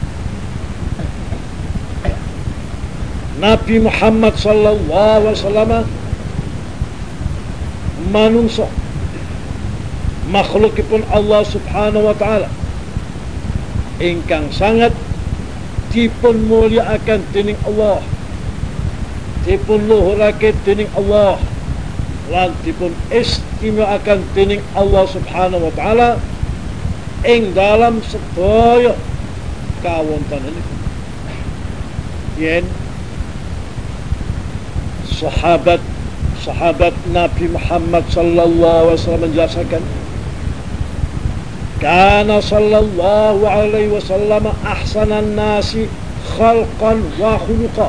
Nabi Muhammad sallallahu alaihi wasallam manungso makhlukipun Allah subhanahu wa ta'ala. Ingkang sangat dipun mulyakaken dening Allah. Dipun luhurake dening Allah. Lan dipun istimewaaken dening Allah subhanahu wa ta'ala. Ing dalam sedaya kawontenan yen sahabat sahabat Nabi Muhammad sallallahu alaihi wasallam menjelaskan kana sallallahu alaihi wasallam ahsanan nasi khalqan wa khuluqa.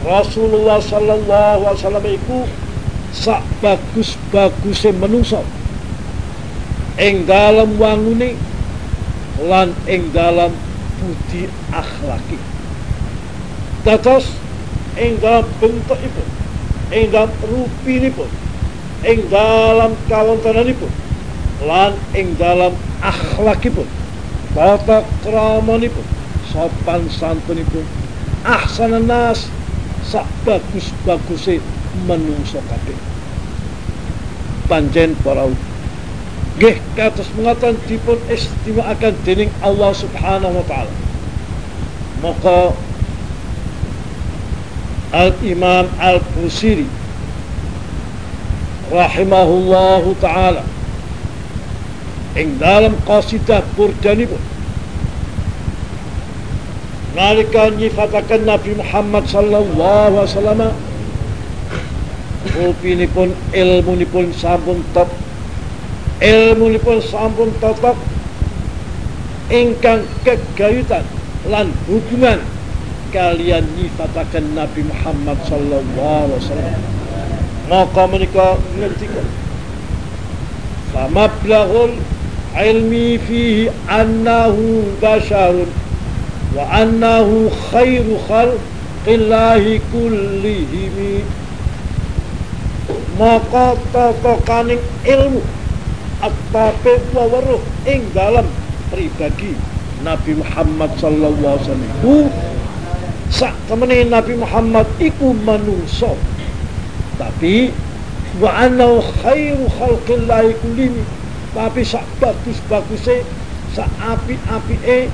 Rasulullah sallallahu alaihi wasallam iku sak bagus-baguse menungso ing dalam wangune lan ing dalam budi akhlaki. Dados ing dalam bentukipun ing dalam rupinipun ing dalam kawontenanipun lan ing dalam akhlakipun tata kramanipun sopan santunipun ahsanan nas. Sak bagus-baguse menungso kabeh. Panjen para nggih kados mengatakan dipun istimewaaken dening Allah Subhanahu wa taala. Maka Al-Imam Al-Busiri rahimahullahu taala. Ing dalam qasidah burdanipun nalika nyifataken Nabi Muhammad sallallahu alaihi wasallam rupinipun ilmunipun sampun top ilmunipun sampun totok ingkang kegayutan lan hubungan kalian nyifataken Nabi Muhammad sallallahu alaihi wasallam. Maka menika ngendika famablahul ilmi fihi annahu basharun wa annahu khairu khalqillahi kullihim maka totokaning ilmu atape waweruh ing dalam pribadi Nabi Muhammad sallallahu alaihi wasallam sak temene Nabi Muhammad iku manungsa. Tapi wa annahu khairu khalqillahi kullihim tapi sak bagus-baguse sak api-apike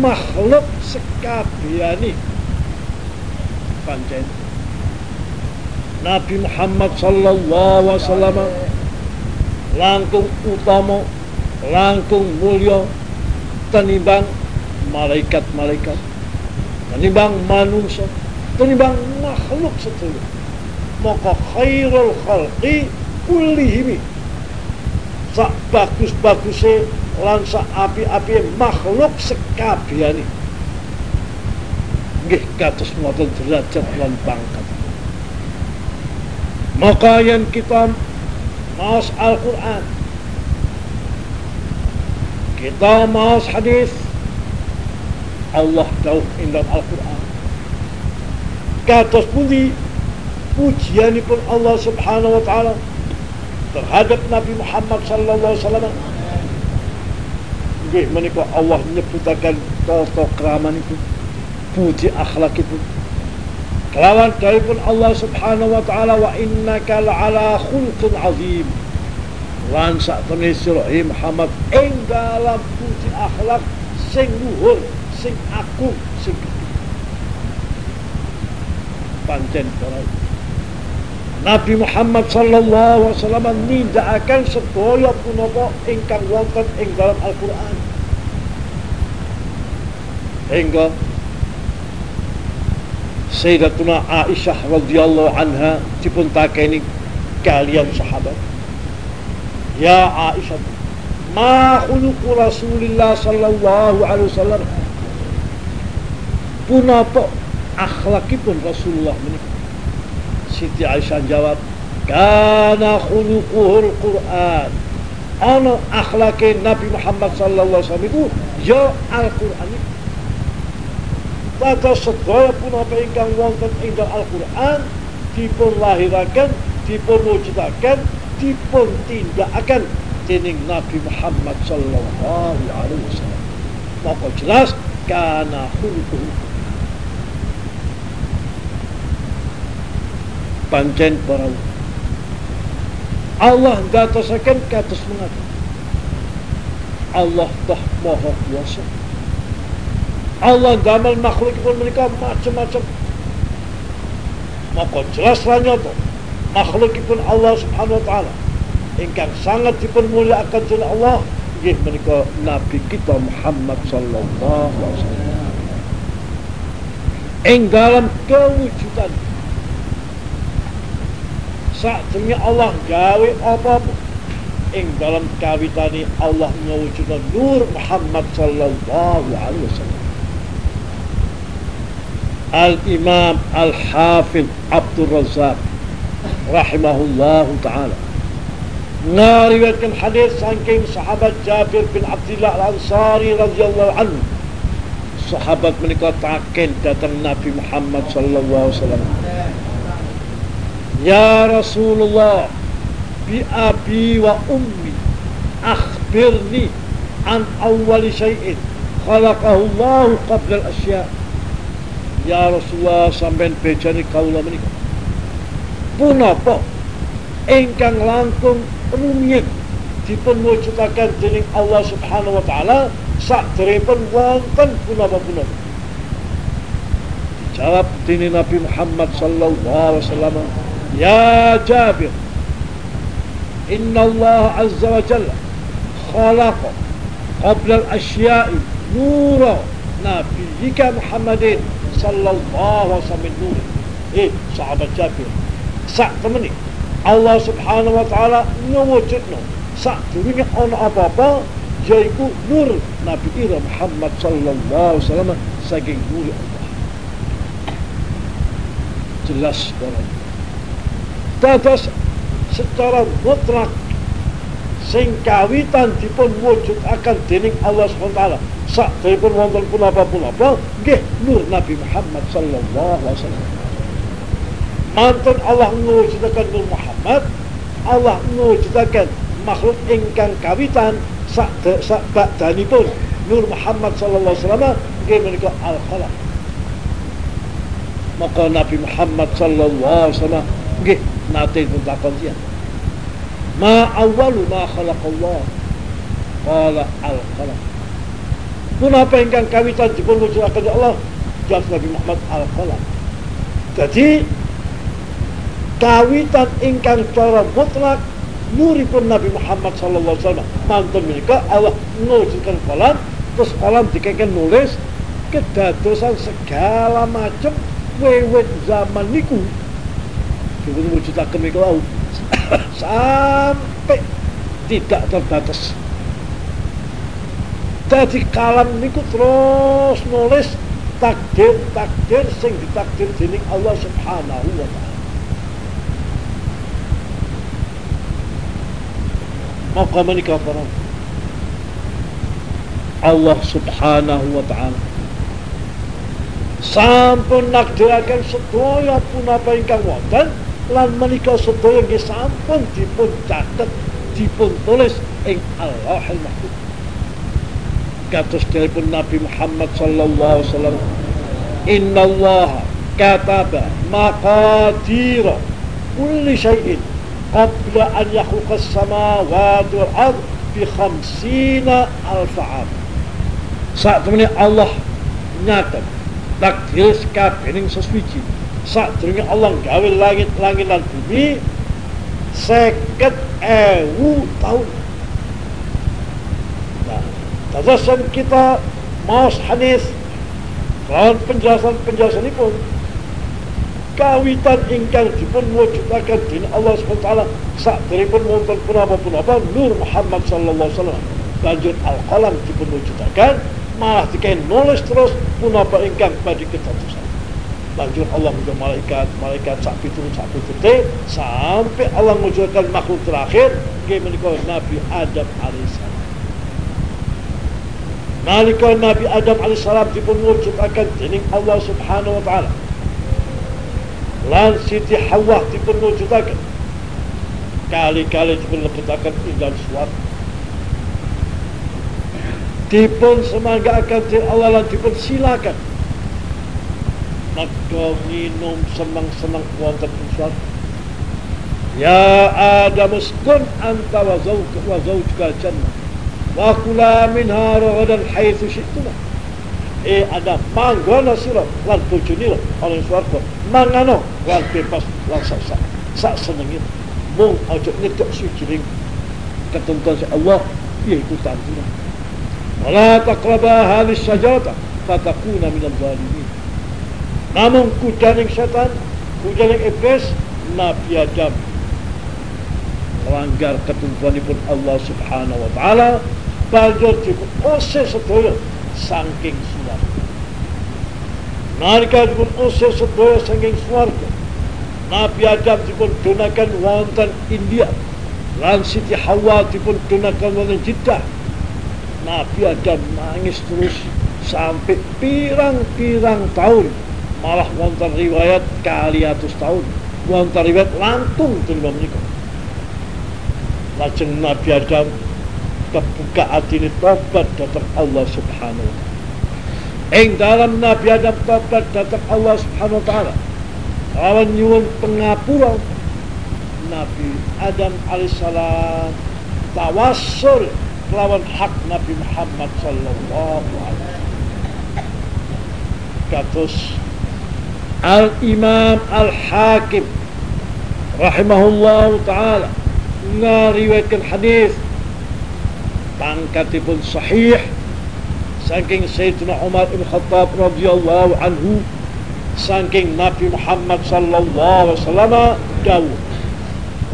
makhluk sekabehane pancen. Nabi Muhammad sallallahu alaihi wasallam langkung utama langkung mulia tenimbang malaikat-malaikat tenimbang manusia tenimbang makhluk sedulur maka khairul khalqi kullihimi. Sak bagus-baguse lan sak api-api makhluk sekabehane nggih kados ngoten derajat lan pangkat. Maka yang kita maos Al-Quran kita maos hadis Allah jauh indah Al-Quran. Kados pundi pujianipun Allah subhanahu wa ta'ala terhadap Nabi Muhammad sallallahu alaihi wasallam. Nggih menika Allah nyebutaken tata kramanipun puji akhlak itu. Kelawan pun Allah subhanahu wa ta'ala wa innaka la'ala khulqin azim. Lan sak Muhammad ing dalam puji akhlak sing luhur sing agung sing pancen para Nabi Muhammad sallallahu alaihi wasallam nindakaken sedaya punapa ingkang wonten ing dalam Al-Qur'an. Hingga Sayyidatuna Aisyah radhiyallahu anha dipun takeni kalian sahabat. Ya Aisyah, ma khuluqu Rasulillah sallallahu alaihi wasallam. Punapa akhlakipun Rasulullah menika? Siti Aisyah jawab, "Kana khuluquhul Qur'an." Ana akhlake Nabi Muhammad sallallahu alaihi wasallam itu ya Al-Qur'an. Tata sedaya punapa ingkang wonten ing Al-Qur'an dipun lahiraken, dipun wujudaken, dipun tindakaken dening Nabi Muhammad sallallahu alaihi wasallam. Maka jelas kana khuluquhul pancen para Allah gatosaken kados mengatur Allah dah maha kuasa. Allah gamal makhluk pun mereka macam-macam. Maka jelas nyata makhluk pun Allah subhanahu wa ta'ala. Ingkang sangat dipun mulia akan jenis Allah nggih menika Nabi kita Muhammad sallallahu alaihi wasallam. Ing dalam kewujudan Sakjenge Allah gawe apa-apa ing dalam kawitane Allah ngewujudkan nur Muhammad sallallahu alaihi wasallam. Al-Imam Al-Hafidh Abdul Razak rahimahullah taala. Ngariwayatkan hadis saking sahabat Jabir bin Abdullah Al-Ansari radhiyallahu anhu. Sahabat menika taken datang Nabi Muhammad sallallahu alaihi wasallam Ya Rasulullah bi abi wa ummi akhbirni an awwal syai'in khalaqahu Allah qabla al-asya. Ya Rasulullah sampean bejani kaula menika. Punapa ingkang langkung rumiyin dipun wujudaken dening Allah Subhanahu wa taala sakderepun wonten punapa-punapa Jawab dini Nabi Muhammad sallallahu alaihi wasallam يا جابر إن الله عز وجل خلق قبل الأشياء نورا. نعم، نبيك محمد صلى الله عليه وسلم النور إيه صعب جابر سعد مني. الله سبحانه وتعالى نوجدنا سعد مني أنا أبابا جايكو نور. نعم، نبي إيه محمد صلى الله عليه وسلم سجن نور الله. جلس برد dados secara mutlak sing kawitan dipun wujudaken dening Allah SWT sakderipun wonten punapa-punapa nggih nur Nabi Muhammad sallallahu alaihi wasallam. Mantun Allah ngwujudaken Nur Muhammad Allah ngwujudaken makhluk ingkang kawitan sak sak pun Nur Muhammad sallallahu alaihi wasallam nggih menika al-khalaq. Maka Nabi Muhammad sallallahu alaihi wasallam nggih pun takon dia ma awalu ma khalaqallah qala al qalam apa ingkang kawitan dipun wujudaken Allah jawab Nabi Muhammad al qalam jadi kawitan ingkang cara mutlak nuripun Nabi Muhammad sallallahu alaihi wasallam. Mantun menika Allah ngwujudkan qalam terus qalam dikeken nulis kedadosan segala macam wewet zaman niku Dipun wujudaken niku wau sampai tidak terbatas. Dadi kalam niku terus nulis takdir-takdir sing ditakdir dening Allah Subhanahu wa taala. Maka menika para Allah Subhanahu wa taala sampun nakdiraken sedaya punapa ingkang wonten lan menika sedaya nggih sampun dipun catet dipun tulis ing Allahul Mahfuz. Kados pun Nabi Muhammad sallallahu alaihi wasallam Inna Allah kataba maqadir kulli syai'in qabla an yakhluqa as-samawati wal ard bi khamsina alf 'am. Saat Allah nyatet takdir kabehing sesuci saat Allah gawe langit-langit dan bumi ewu tahun. Tazasam kita maus hadis lawan penjelasan-penjelasan ini pun kawitan ingkang dipun wujudaken din Allah SWT sak pun wonten punapa punapa Nur Muhammad sallallahu wasallam. Lanjut al-qalam dipun wujudaken malah dikai nulis terus punapa ingkang badhe ketatusan lanjut Allah menjadi malaikat malaikat sak piturut sak pitute sampai Allah mengujudakan makhluk terakhir menika Nabi Adam alaihissalam Nalika Nabi Adam AS dipun wujudaken dening Allah Subhanahu wa taala. Lan Siti Hawa dipun wujudaken. Kali-kali dipun lebetaken ing dalam swarga. Dipun semanggaaken dening Allah lan dipun silakan. Maka minum senang-senang ing swarga. Ya Adam uskun anta wa zawjuka wa zawjuka jannah wa minha ragadan haitsu syi'tuma eh ada manggana sira lan bojone ana swarga. Mangano lan bebas lan sak sak senenge mung aja nyetok suci ring ketentuan Allah yaiku tanggungan wala taqraba hadhihi syajarata fatakuna min al-zalimin namun kudaning setan kudaning iblis Nabi Adam melanggar ketentuanipun Allah Subhanahu wa taala banjur diusir sedaya saking swarga. Nalika dipun usir sedaya saking swarga, Nabi Adam dipun dunakan wonten India. Lan Siti Hawa dipun dunakan wonten Jeddah. Nabi Adam nangis terus sampai pirang-pirang tahun. Malah wonten riwayat kali atus tahun. Wonten riwayat lantung tunggu menikah. Lajeng Nabi Adam kebuka hati ini tobat datang Allah subhanahu wa ta'ala ing dalam Nabi Adam tobat datang Allah subhanahu wa ta'ala lawan nyuwun pengapura Nabi Adam alaihissalam tawassul lawan hak Nabi Muhammad sallallahu alaihi katus Al-Imam Al-Hakim rahimahullah ta'ala ngariwayatkan hadis. Pangkatipun sahih. Saking Sayyidina Umar bin Khattab radhiyallahu anhu saking Nabi Muhammad sallallahu alaihi wasallam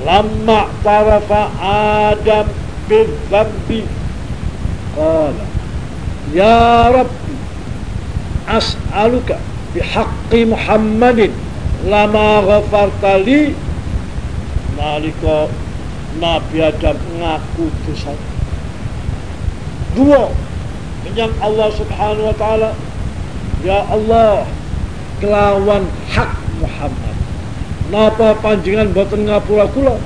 lamma tarafa Adam bil dhanbi qala ya rabbi as'aluka bihaqqi Muhammadin lama ghafarta li Nabi Adam ngaku dosa dua menyang Allah subhanahu wa ta'ala Ya Allah kelawan hak Muhammad napa panjangan boten ngapura kula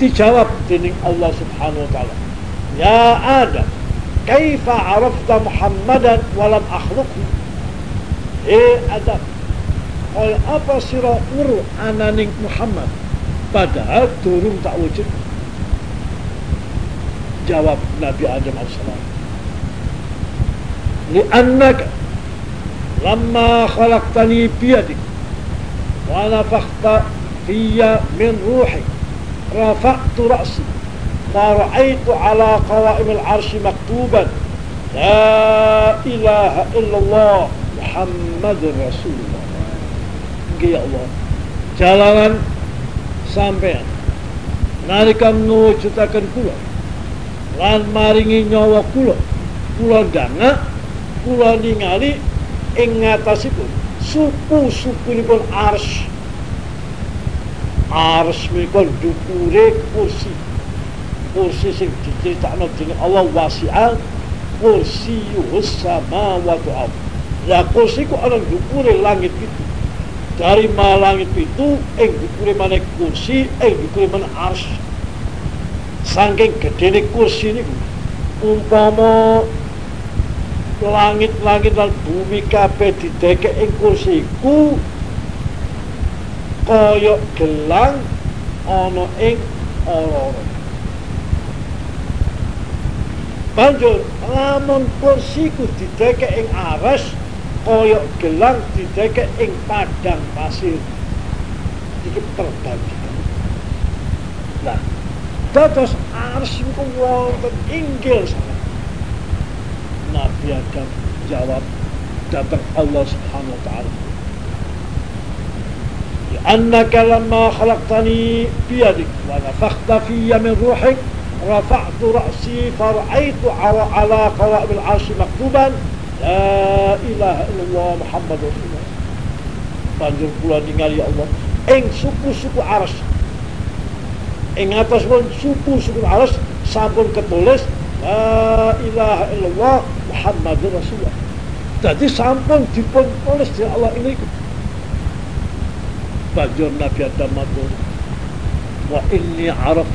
dijawab dening Allah subhanahu wa ta'ala. Ya Adam kaifa arafta Muhammadan walam akhluqhu Eh Adam oleh apa sira uru ananing Muhammad padahal turun tak wujud jawab Nabi Adam AS li'annaka lamma khalaqtani biyadik wa nafakhta fiyya min ruhi rafa'tu ra'si فرأيت على قوائم العرش مكتوبا لا إله إلا الله Muhammad Rasulullah. Ya Allah. Jalanan sampean. Nalika nuwujudaken kula lan maringi nyawa kula kula danga kula ningali ing ngatasipun suku-sukunipun ars. Ars mikon dukure kursi. Kursi sing diceritakno dening Allah wasi'al kursi yuhus samawati wal lah kursi ku ana langit itu. Dari langit itu ing dukure mana kursi ing dukure mana ars. Saking gedene kursi niku umpama langit-langit dan bumi kabeh didekek ing kursiku kaya gelang ana ing ora-ora. Banjur lamun kursiku ing aras kaya gelang didekek ing padang pasir iki terbagi nah dados aras niku wonten inggil sangat Nabi Adam jawab datang Allah Subhanahu wa taala. لأنك لما خلقتني بيدك ونفخت في من روحك رفعت رأسي فرأيت على قوائم العرش مكتوبا la ilaha illallah Muhammad Rasulullah. Tanjul pula dengar ningali ya Allah. Ing suku-suku aras. Ing atas pun suku-suku aras sampun ketulis la ilaha illallah Muhammad Rasulullah. Jadi sampun dipun tulis di Allah ini. Banjur Nabi Adam matur wa inni araf.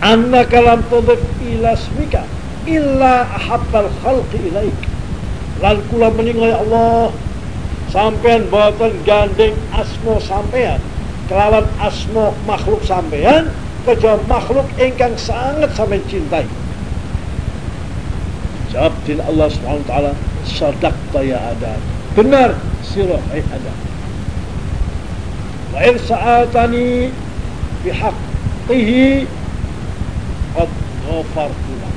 Anna kalam tudhif ila ismika illa ahabbal khalqi ilaika Lan kula meningai Allah sampean boten gandeng asmo sampean kelawan asmo makhluk sampean kecuali makhluk ingkang sangat sampean cintai. Jawab din Allah taala, "Sadaqta ya Adam." Benar sirah hai Adam. Wa sa'atani bihaqqihi qad ghafartu lak.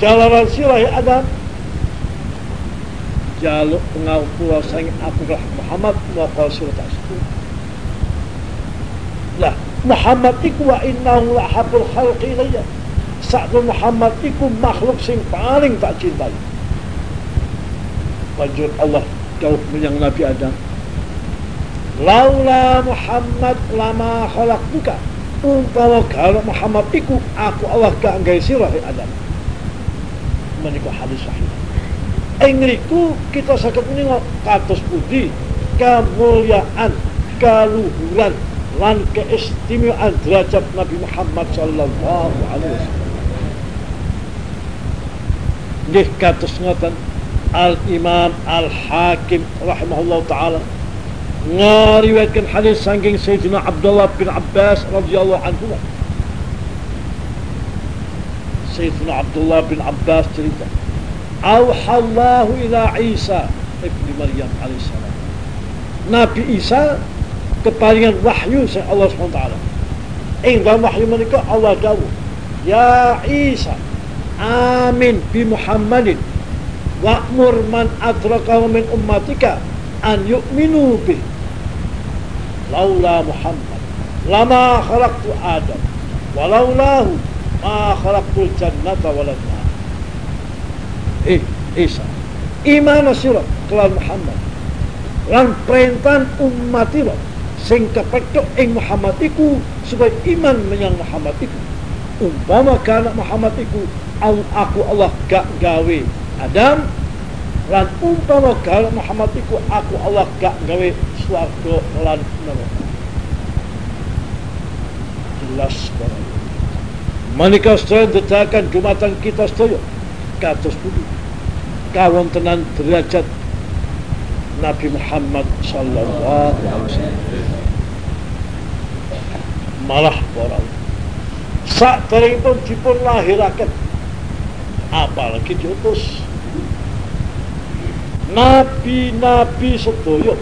Jalaran sirah Adam. Jaluk pengapura sang aku lah Muhammad wa tasku. Lah Muhammad iku wa innahu la habul khalqi ilayya. Muhammad iku makhluk sing paling tak cintai. Lanjut Allah jauh menyang Nabi Adam. Laula Muhammad lama khalaqtuka. Umpama kalau Muhammad iku aku Allah gak nggawe sirah Adam. Menika hadis sahih. Engriku kita sakit menengok kados budi kemuliaan, keluhuran, lan keistimewaan derajat Nabi Muhammad sallallahu alaihi wasallam. Nggih kados ngoten Al Imam Al Hakim rahimahullah taala ngariwayatkan hadis saking Sayyidina Abdullah bin Abbas radhiyallahu anhu. Sayyidina Abdullah bin Abbas cerita, "Auha Allah ila Isa ibni Maryam alaihissalam." Nabi Isa keparingan wahyu oleh Allah SWT. Ing dalam wahyu mereka Allah dawuh, "Ya Isa, amin bi Muhammadin wa'mur man adrakahu min ummatika an yu'minu bih laula Muhammad lama khalaqtu Adam walaulahu ma khalaqtu jannata walad Isa. Iman sira kelan Muhammad. Lan perintah umat ira sing kepethuk ing Muhammad iku supaya iman menyang Muhammad iku umpama kana Muhammad iku aku Allah gak gawe Adam lan umpama kalau Muhammad iku aku Allah gak gawe swarga lan neraka. Jelas barang Manika sedaya detakan jumatan kita sedaya kados pundi kawontenan derajat Nabi Muhammad sallallahu alaihi wasallam. Malah barang sak pun dipun lahiraken. Apalagi diutus. Nabi-nabi sedaya.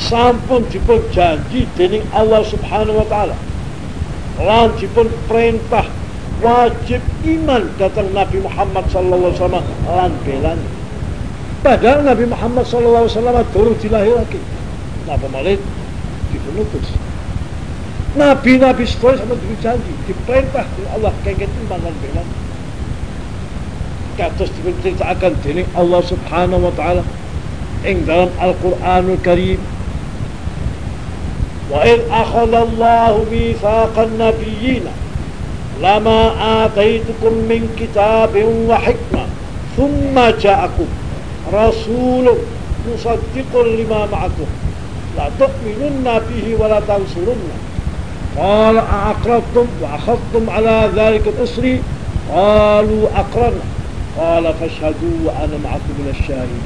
Sampun dipun janji dening Allah Subhanahu wa taala. Lan dipun perintah wajib iman datang Nabi Muhammad wasallam lan belan padahal Nabi Muhammad wasallam durung dilahirake napa malih dipun utus Nabi-nabi seterusnya sama diberi janji, diperintah oleh Allah kengken iman dan bela. Kados diceritakan dening Allah Subhanahu wa taala ing dalam Al-Qur'anul Karim. Wa id akhadha Allah mitsaqan لما آتيتكم من كتاب وحكمة ثم جاءكم رسول مصدق لما معكم. لا تؤمنن به ولا تنصرن قال أأقررتم وأخذتم على ذلك الأسر؟ قالوا أقرنا قال فاشهدوا وأنا معكم من الشاهدين.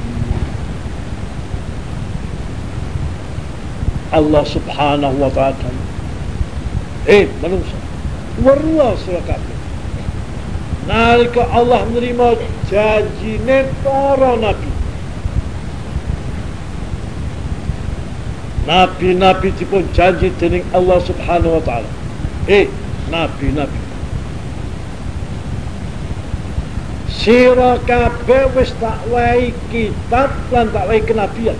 الله سبحانه وتعالى. إيه ما نوصل warna surah kafir nalika Allah menerima janjine para nabi. Nabi-nabi dipun janji dening Allah subhanahu wa ta'ala. Eh nabi-nabi. Sira kabeh wis tak wae kitab lan tak wae kenabian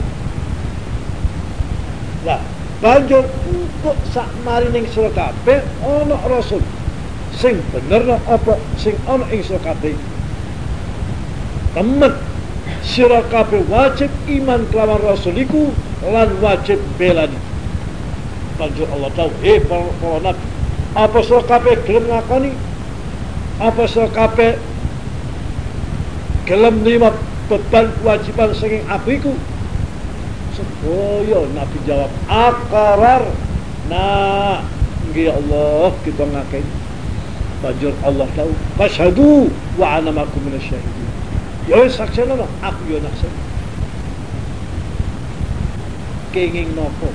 banjur untuk sak mari ning sira kabeh ana rasul sing bener apa sing ana ing sira kabeh? Temen sira kabeh wajib iman kelawan rasul iku lan wajib belani banjur Allah tahu eh para, nabi apa sira kabeh gelem ngakoni? Apa sira kabeh gelem nerima beban kewajiban saking apiku sedaya nabi jawab akarar. Nah nggih Allah kita ngakeni banjur Allah tahu. Fasyhadu wa ana makum minasyahidin. Ya saksena aku yo nakseni kenging nopo.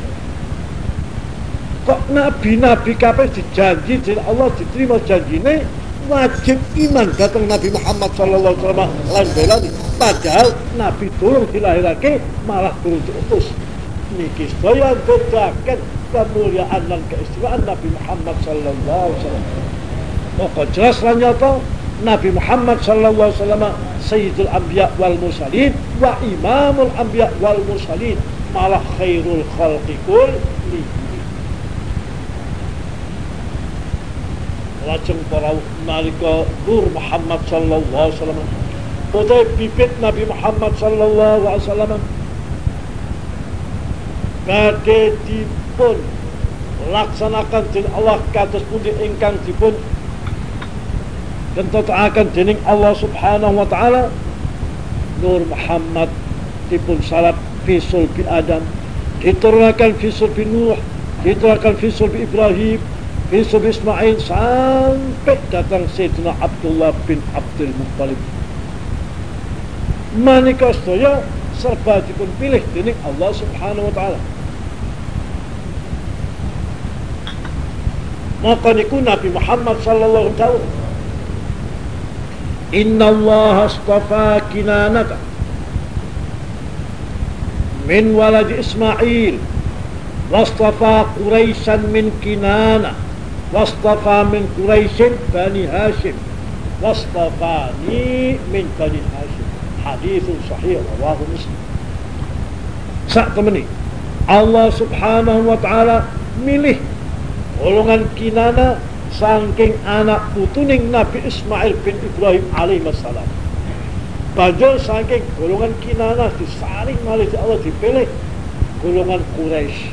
Kok nabi-nabi kabeh dijanji jadi Allah diterima janjine wajib iman datang Nabi Muhammad sallallahu alaihi wasallam lan padahal nabi turun dilahirake malah turun diutus. Niki sedaya bedakan kemuliaan dan keistimewaan Nabi Muhammad sallallahu alaihi wasallam. Maka jelas lan nyata Nabi Muhammad sallallahu alaihi wasallam sayyidul anbiya wal mursalin wa imamul anbiya wal mursalin. Malah khairul khalqi kulli nalika Nur Muhammad sallallahu alaihi wasallam. Utai bibit Nabi Muhammad sallallahu alaihi wasallam. Kade dipun laksanakan dening Allah kados pundi ingkang dipun akan dening Allah Subhanahu wa taala. Nur Muhammad dipun salap fi sulbi Adam diturunkan fi sulbi Nuh diturunkan fi sulbi Ibrahim Yusuf Ismail sampai datang Sayyidina Abdullah bin Abdul Muttalib. Menikah sedaya serba dipun pilih dening Allah Subhanahu wa taala. Maka niku Nabi Muhammad sallallahu alaihi wasallam. Inna Allah astafa kinanaka. Min walad Ismail. Wastafa quraishan min kinanaka واصطفى من قريش بني هاشم واصطفاني من بني هاشم حديث صحيح رواه مسلم Saktemeni Allah subhanahu wa ta'ala milih golongan kinana saking anak putuning Nabi Ismail bin Ibrahim alaihi wassalam Banjur saking golongan kinanah disaring malih di Allah dipilih golongan Quraisy.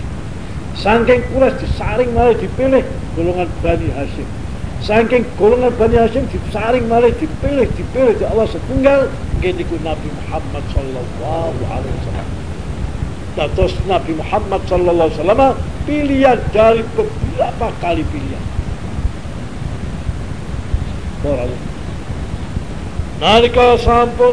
Saking Quraisy disaring malih dipilih golongan Bani Hashim. Saking golongan Bani Hashim disaring malih dipilih dipilih di Allah setunggal nggih niku Nabi Muhammad sallallahu alaihi wasallam. Dados Nabi Muhammad sallallahu alaihi wasallam pilihan dari beberapa kali pilihan. Orang Nalika sampun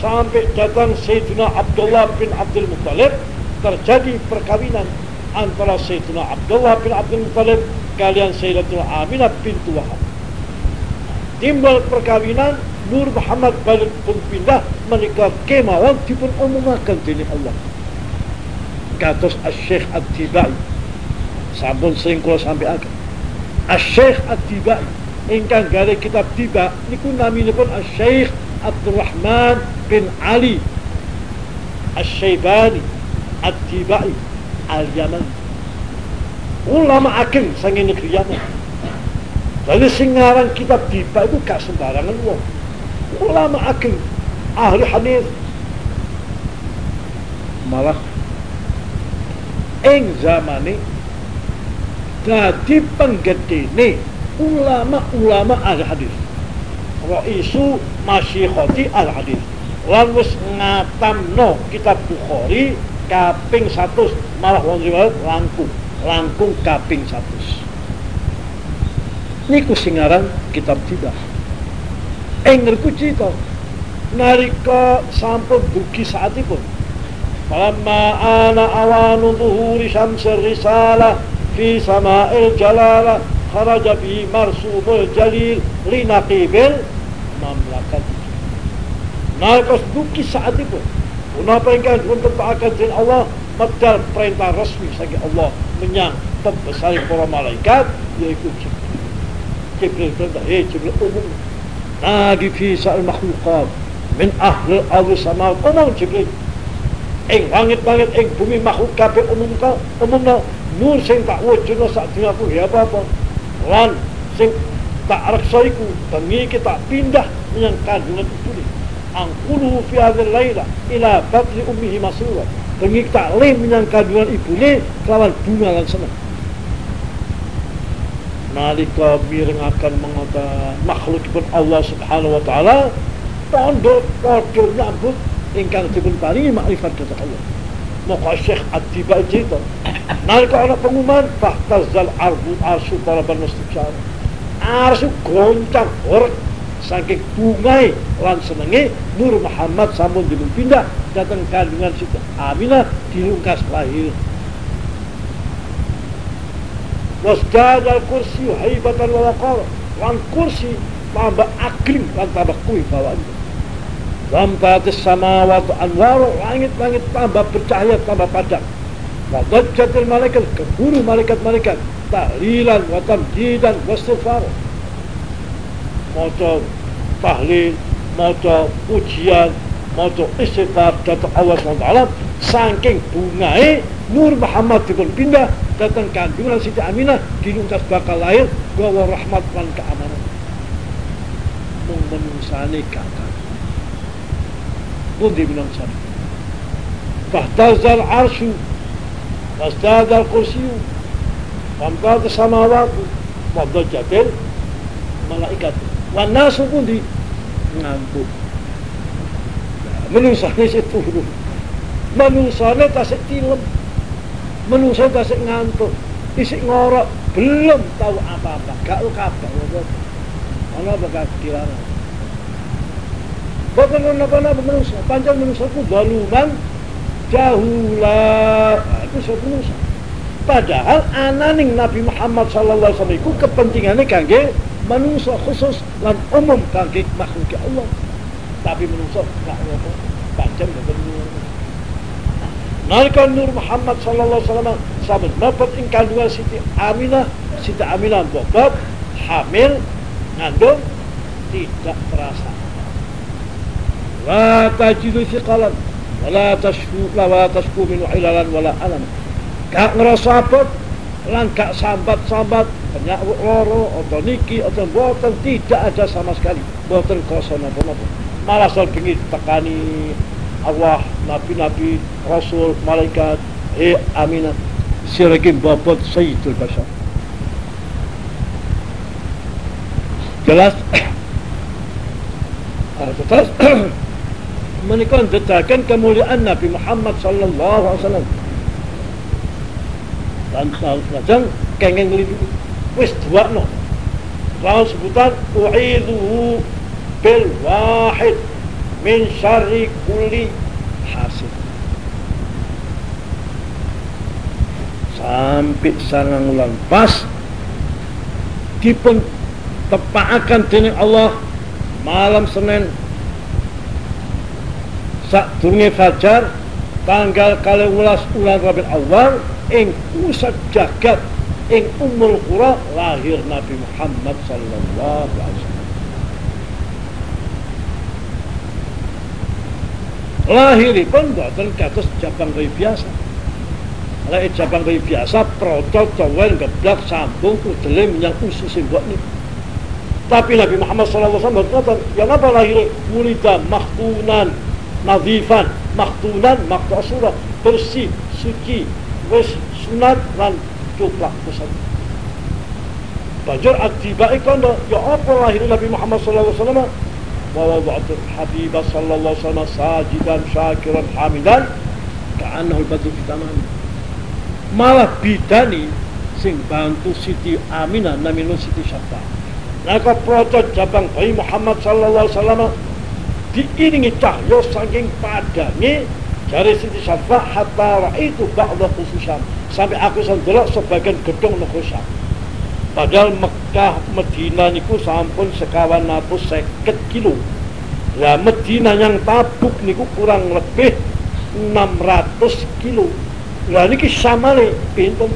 sampai datang Sayyidina Abdullah bin Abdul Muttalib terjadi perkawinan antara Sayyidina Abdullah bin Abdul Muttalib kalian Sayyidatul Aminah bintu Wahab. Timbul perkawinan Nur Muhammad balik pun pindah menikah kemauan dipun umumakan dini Allah. Katus Al-Syekh At-Tibai sampun sering kula sampai agak. Al-Syekh At-Tibai ingkang gale kitab tiba niku naminipun Asy-Syaikh Abdurrahman bin Ali Asy-Syaibani At-Tibai Al-Yaman ulama aking sange negeri Yaman jadi singaran kitab tiba itu gak sembarangan wong. Ulama aking ahli hadis. Malah ing zamane dadi penggedene ulama-ulama ahli hadis. Raisu masyikhati al hadis. Lan wis ngatamno kitab Bukhari kaping 100 malah wong riwayat langkung langkung kaping 100 niku sing kitab tibah ing cita nalika sampun dugi saatipun falamma ana awanu zuhuri syamsir risalah fi sama'il jalalah kharaja bi marsumul jalil linaqibil mamlakat. Nalika dugi saatipun Kenapa ingkang untuk taakan din Allah Medal perintah resmi sagi Allah Menyang pembesar para malaikat Yaitu Jibril perintah Hei Jibril umum. Nadi fi sa'al makhlukat Min ahli al sama umum Jibril. Ing langit-langit ing bumi makhluk kabeh umum ka umum na nur sing tak wujudna sak aku ya apa-apa. Lan sing tak reksa iku bengi kita pindah menyang kandungan ibune angkuluhu fi hadzal laila ila batni ummihi masura bengi taklim menyang kandungan ibune kelawan bunga lan seneng nalika mirengaken mengata makhlukipun Allah Subhanahu wa taala tondo padha nyambut ingkang dipun paringi makrifat dhateng Allah. Maka Syekh At-Tiba cerita nalika ana pengumuman fahtazal arbu arsu talaban mustibsyar arsu goncang horek saking bungai lan senenge Nur Muhammad sampun dipun pindah datang kandungan Siti Aminah dilungkas lahir. Wasdad al kursi haibatan wa waqar lan kursi tambah agring lan tambah kuih bawaannya Lampat samawat anwar langit-langit tambah bercahaya tambah padam Wadajjatil malaikat keburu malaikat-malaikat tahlilan wa tamjidan wa maca tahlil, maca pujian, maca istighfar datang Allah SWT saking bungai Nur Muhammad dipun pindah datang kandungan Siti Aminah dinungkas bakal lahir gawa rahmat lan keamanan. Mung menungsane kakak. Pun dimenungsane fahtazal arsyu wasdadal kursiyu Wamkat samawatu Wadajjatil malaikat Wanasu pun di ngantuk Menusane si turun Menusane tasik tilem. Menusane tasik ngantuk. Isik ngorok Belum tahu apa-apa. Gak lu kabar. Mana bakal kirana Bukan apa-apa. Manusia Panjang manusia itu baluman. Jahulah nah, Itu satu manusia Padahal ananing Nabi Muhammad sallallahu alaihi wasallam iku kepentingannya kangge manusia khusus lan umum kangge makhluk Allah. Tapi manusia gak apa panjang dan Nalika Nur Muhammad sallallahu alaihi wasallam saben dapat ing kandungan Siti Aminah, Siti Aminah bobot hamil ngandung tidak terasa. La tajidu thiqalan wala tashku la tashku min ilalan wala alam gak ngerasa apa lan gak sambat-sambat banyak loro atau niki atau boten tidak ada sama sekali. Boten kosong apa-apa malah soal bengi tekani Allah nabi-nabi rasul malaikat eh aminat siragim babot sayyidul bashar. Jelas? Terus menikah detakan kemuliaan Nabi Muhammad sallallahu alaihi wasallam. Dan lajeng kenging nglindungi wis duakno lawan sebutan u'idhu bil wahid min syarri kulli hasil sampai sangang ulang pas dipun tepaakan dening Allah malam Senin. Sak durunge fajar tanggal kali ulas ulang Rabiul Awal ing pusat jagat ing Ummul Qura lahir Nabi Muhammad sallallahu alaihi wasallam. Lahiripun boten kados jabang kaya biasa. Lek cabang bayi biasa protot cawen geblak sambung kudelim yang usus buat nih tapi Nabi Muhammad SAW berkata yang apa lahir? Mulida maktunan nadifan maktunan maktasura bersih suci wis sunat dan cuplak pesan Bajar atibai kondo ya apa lahir Nabi Muhammad SAW wa wada'tu Habibah sallallahu alaihi sajidan syakiran hamidan. Ka'annahu al-badru fi tamam malah bidani sing bantu Siti Aminah namanya Siti Syafa Naka proto jabang bayi Muhammad sallallahu alaihi diiringi cahyo saking padangi dari Siti Syafa hatta itu ba'da khususan sampai aku sendelok sebagian gedung khusus Padahal Mekah Medina niku sampun sekawan atus seket kilo. Lah Medina yang tabuk niku kurang lebih 600 kilo. Lah niki sama nih pinten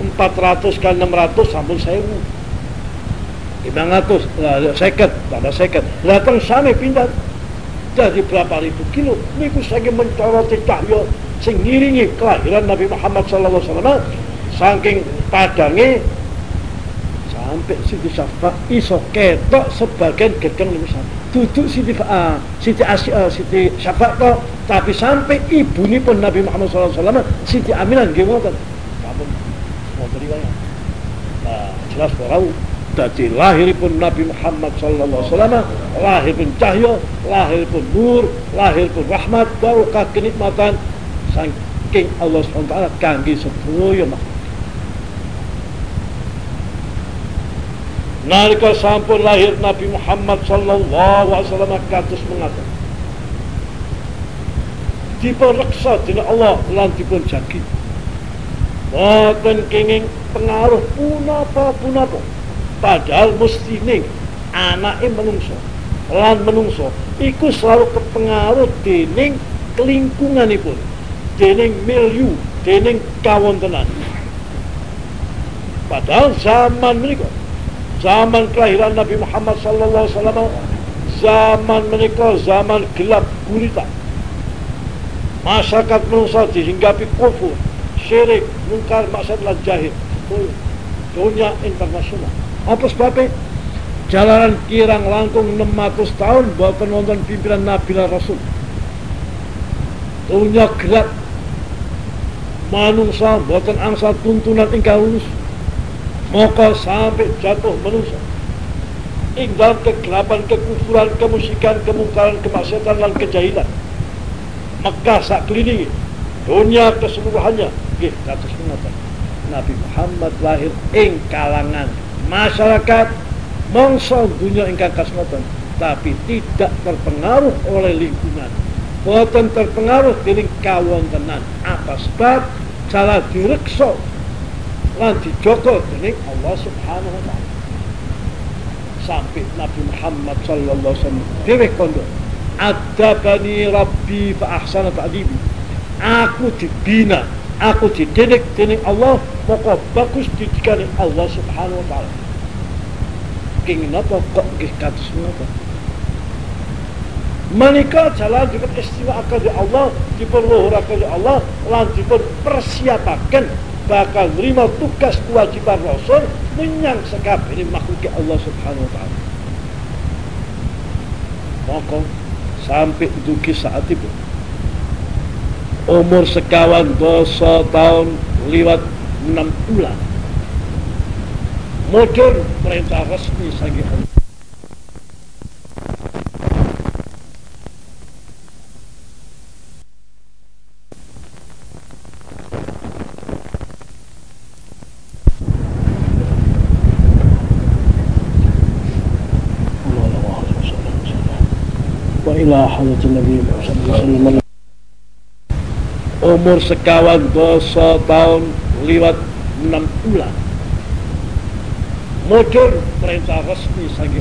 400 kali 600 sampun sewu. 500 lah seket, ada seket. Lah teng sami pinten jadi berapa ribu kilo. Niku saking mencoroti cahya sing ngiringi kelahiran Nabi Muhammad sallallahu alaihi wasallam saking padange sampai Siti Syafa iso ketok sebagian gedeng niku sampai duduk Siti uh, Siti Asy uh, Siti Syafa kok tapi sampai ibu ini pun Nabi Muhammad SAW Siti Aminah nggih ngoten sampun wonten riwayat. Nah jelas tahu dadi lahiripun Nabi Muhammad sallallahu alaihi wasallam lahir pun cahya lahir pun nur lahir pun rahmat barokah kenikmatan. Saking Allah Subhanahu wa taala kangge sedaya makhluk. Nalika sampun lahir Nabi Muhammad sallallahu alaihi wasallam kados mengatakan dipun reksa dening Allah lan dipun jagi. Boten kenging pengaruh punapa punapa padahal mesti ning anake menungso lan menungso iku selalu kepengaruh dening lingkunganipun dening milieu dening kawontenan. Padahal zaman menika zaman kelahiran Nabi Muhammad sallallahu alaihi wasallam zaman menika zaman gelap gulita masyarakat manusia dihinggapi kufur syirik mungkar maksud lan jahil. Dunia internasional apa sebabnya jalanan kirang langkung 600 tahun buat penonton pimpinan Nabi Rasul. Dunia gelap manusia buatan angsa tuntunan ingkang lulus. Maka sampai jatuh manusia. Ing kegelapan, kekufuran, kemusikan, kemungkaran, kemaksiatan dan kejahilan. Mekah sak kelilingi. Dunia keseluruhannya. Kados mengatakan Nabi Muhammad lahir ing kalangan masyarakat mongso dunia ingkang kasmoten tapi tidak terpengaruh oleh lingkungan boten terpengaruh dening kawontenan apa sebab cara direksa lan dijogo dening Allah Subhanahu wa taala. Sampai Nabi Muhammad sallallahu alaihi wasallam dhewe kondo adabani rabbi fa ahsana ta'dibi. Aku dibina, aku dididik dening Allah, pokok bagus didikane Allah Subhanahu wa taala. King napa kok nggih kados menapa? Menika jalan dipun istiwaaken di Allah, dipun luhuraken di Allah, lan dipun persiapaken bakal menerima tugas kewajiban Rasul menyang sekap ini makhluk Allah Subhanahu wa taala. Maka sampai duki saat itu umur sekawan dosa tahun lewat enam bulan modern perintah resmi sagi ila umur sekawan dosa tahun lewat enam bulan. Modern perintah resmi sagi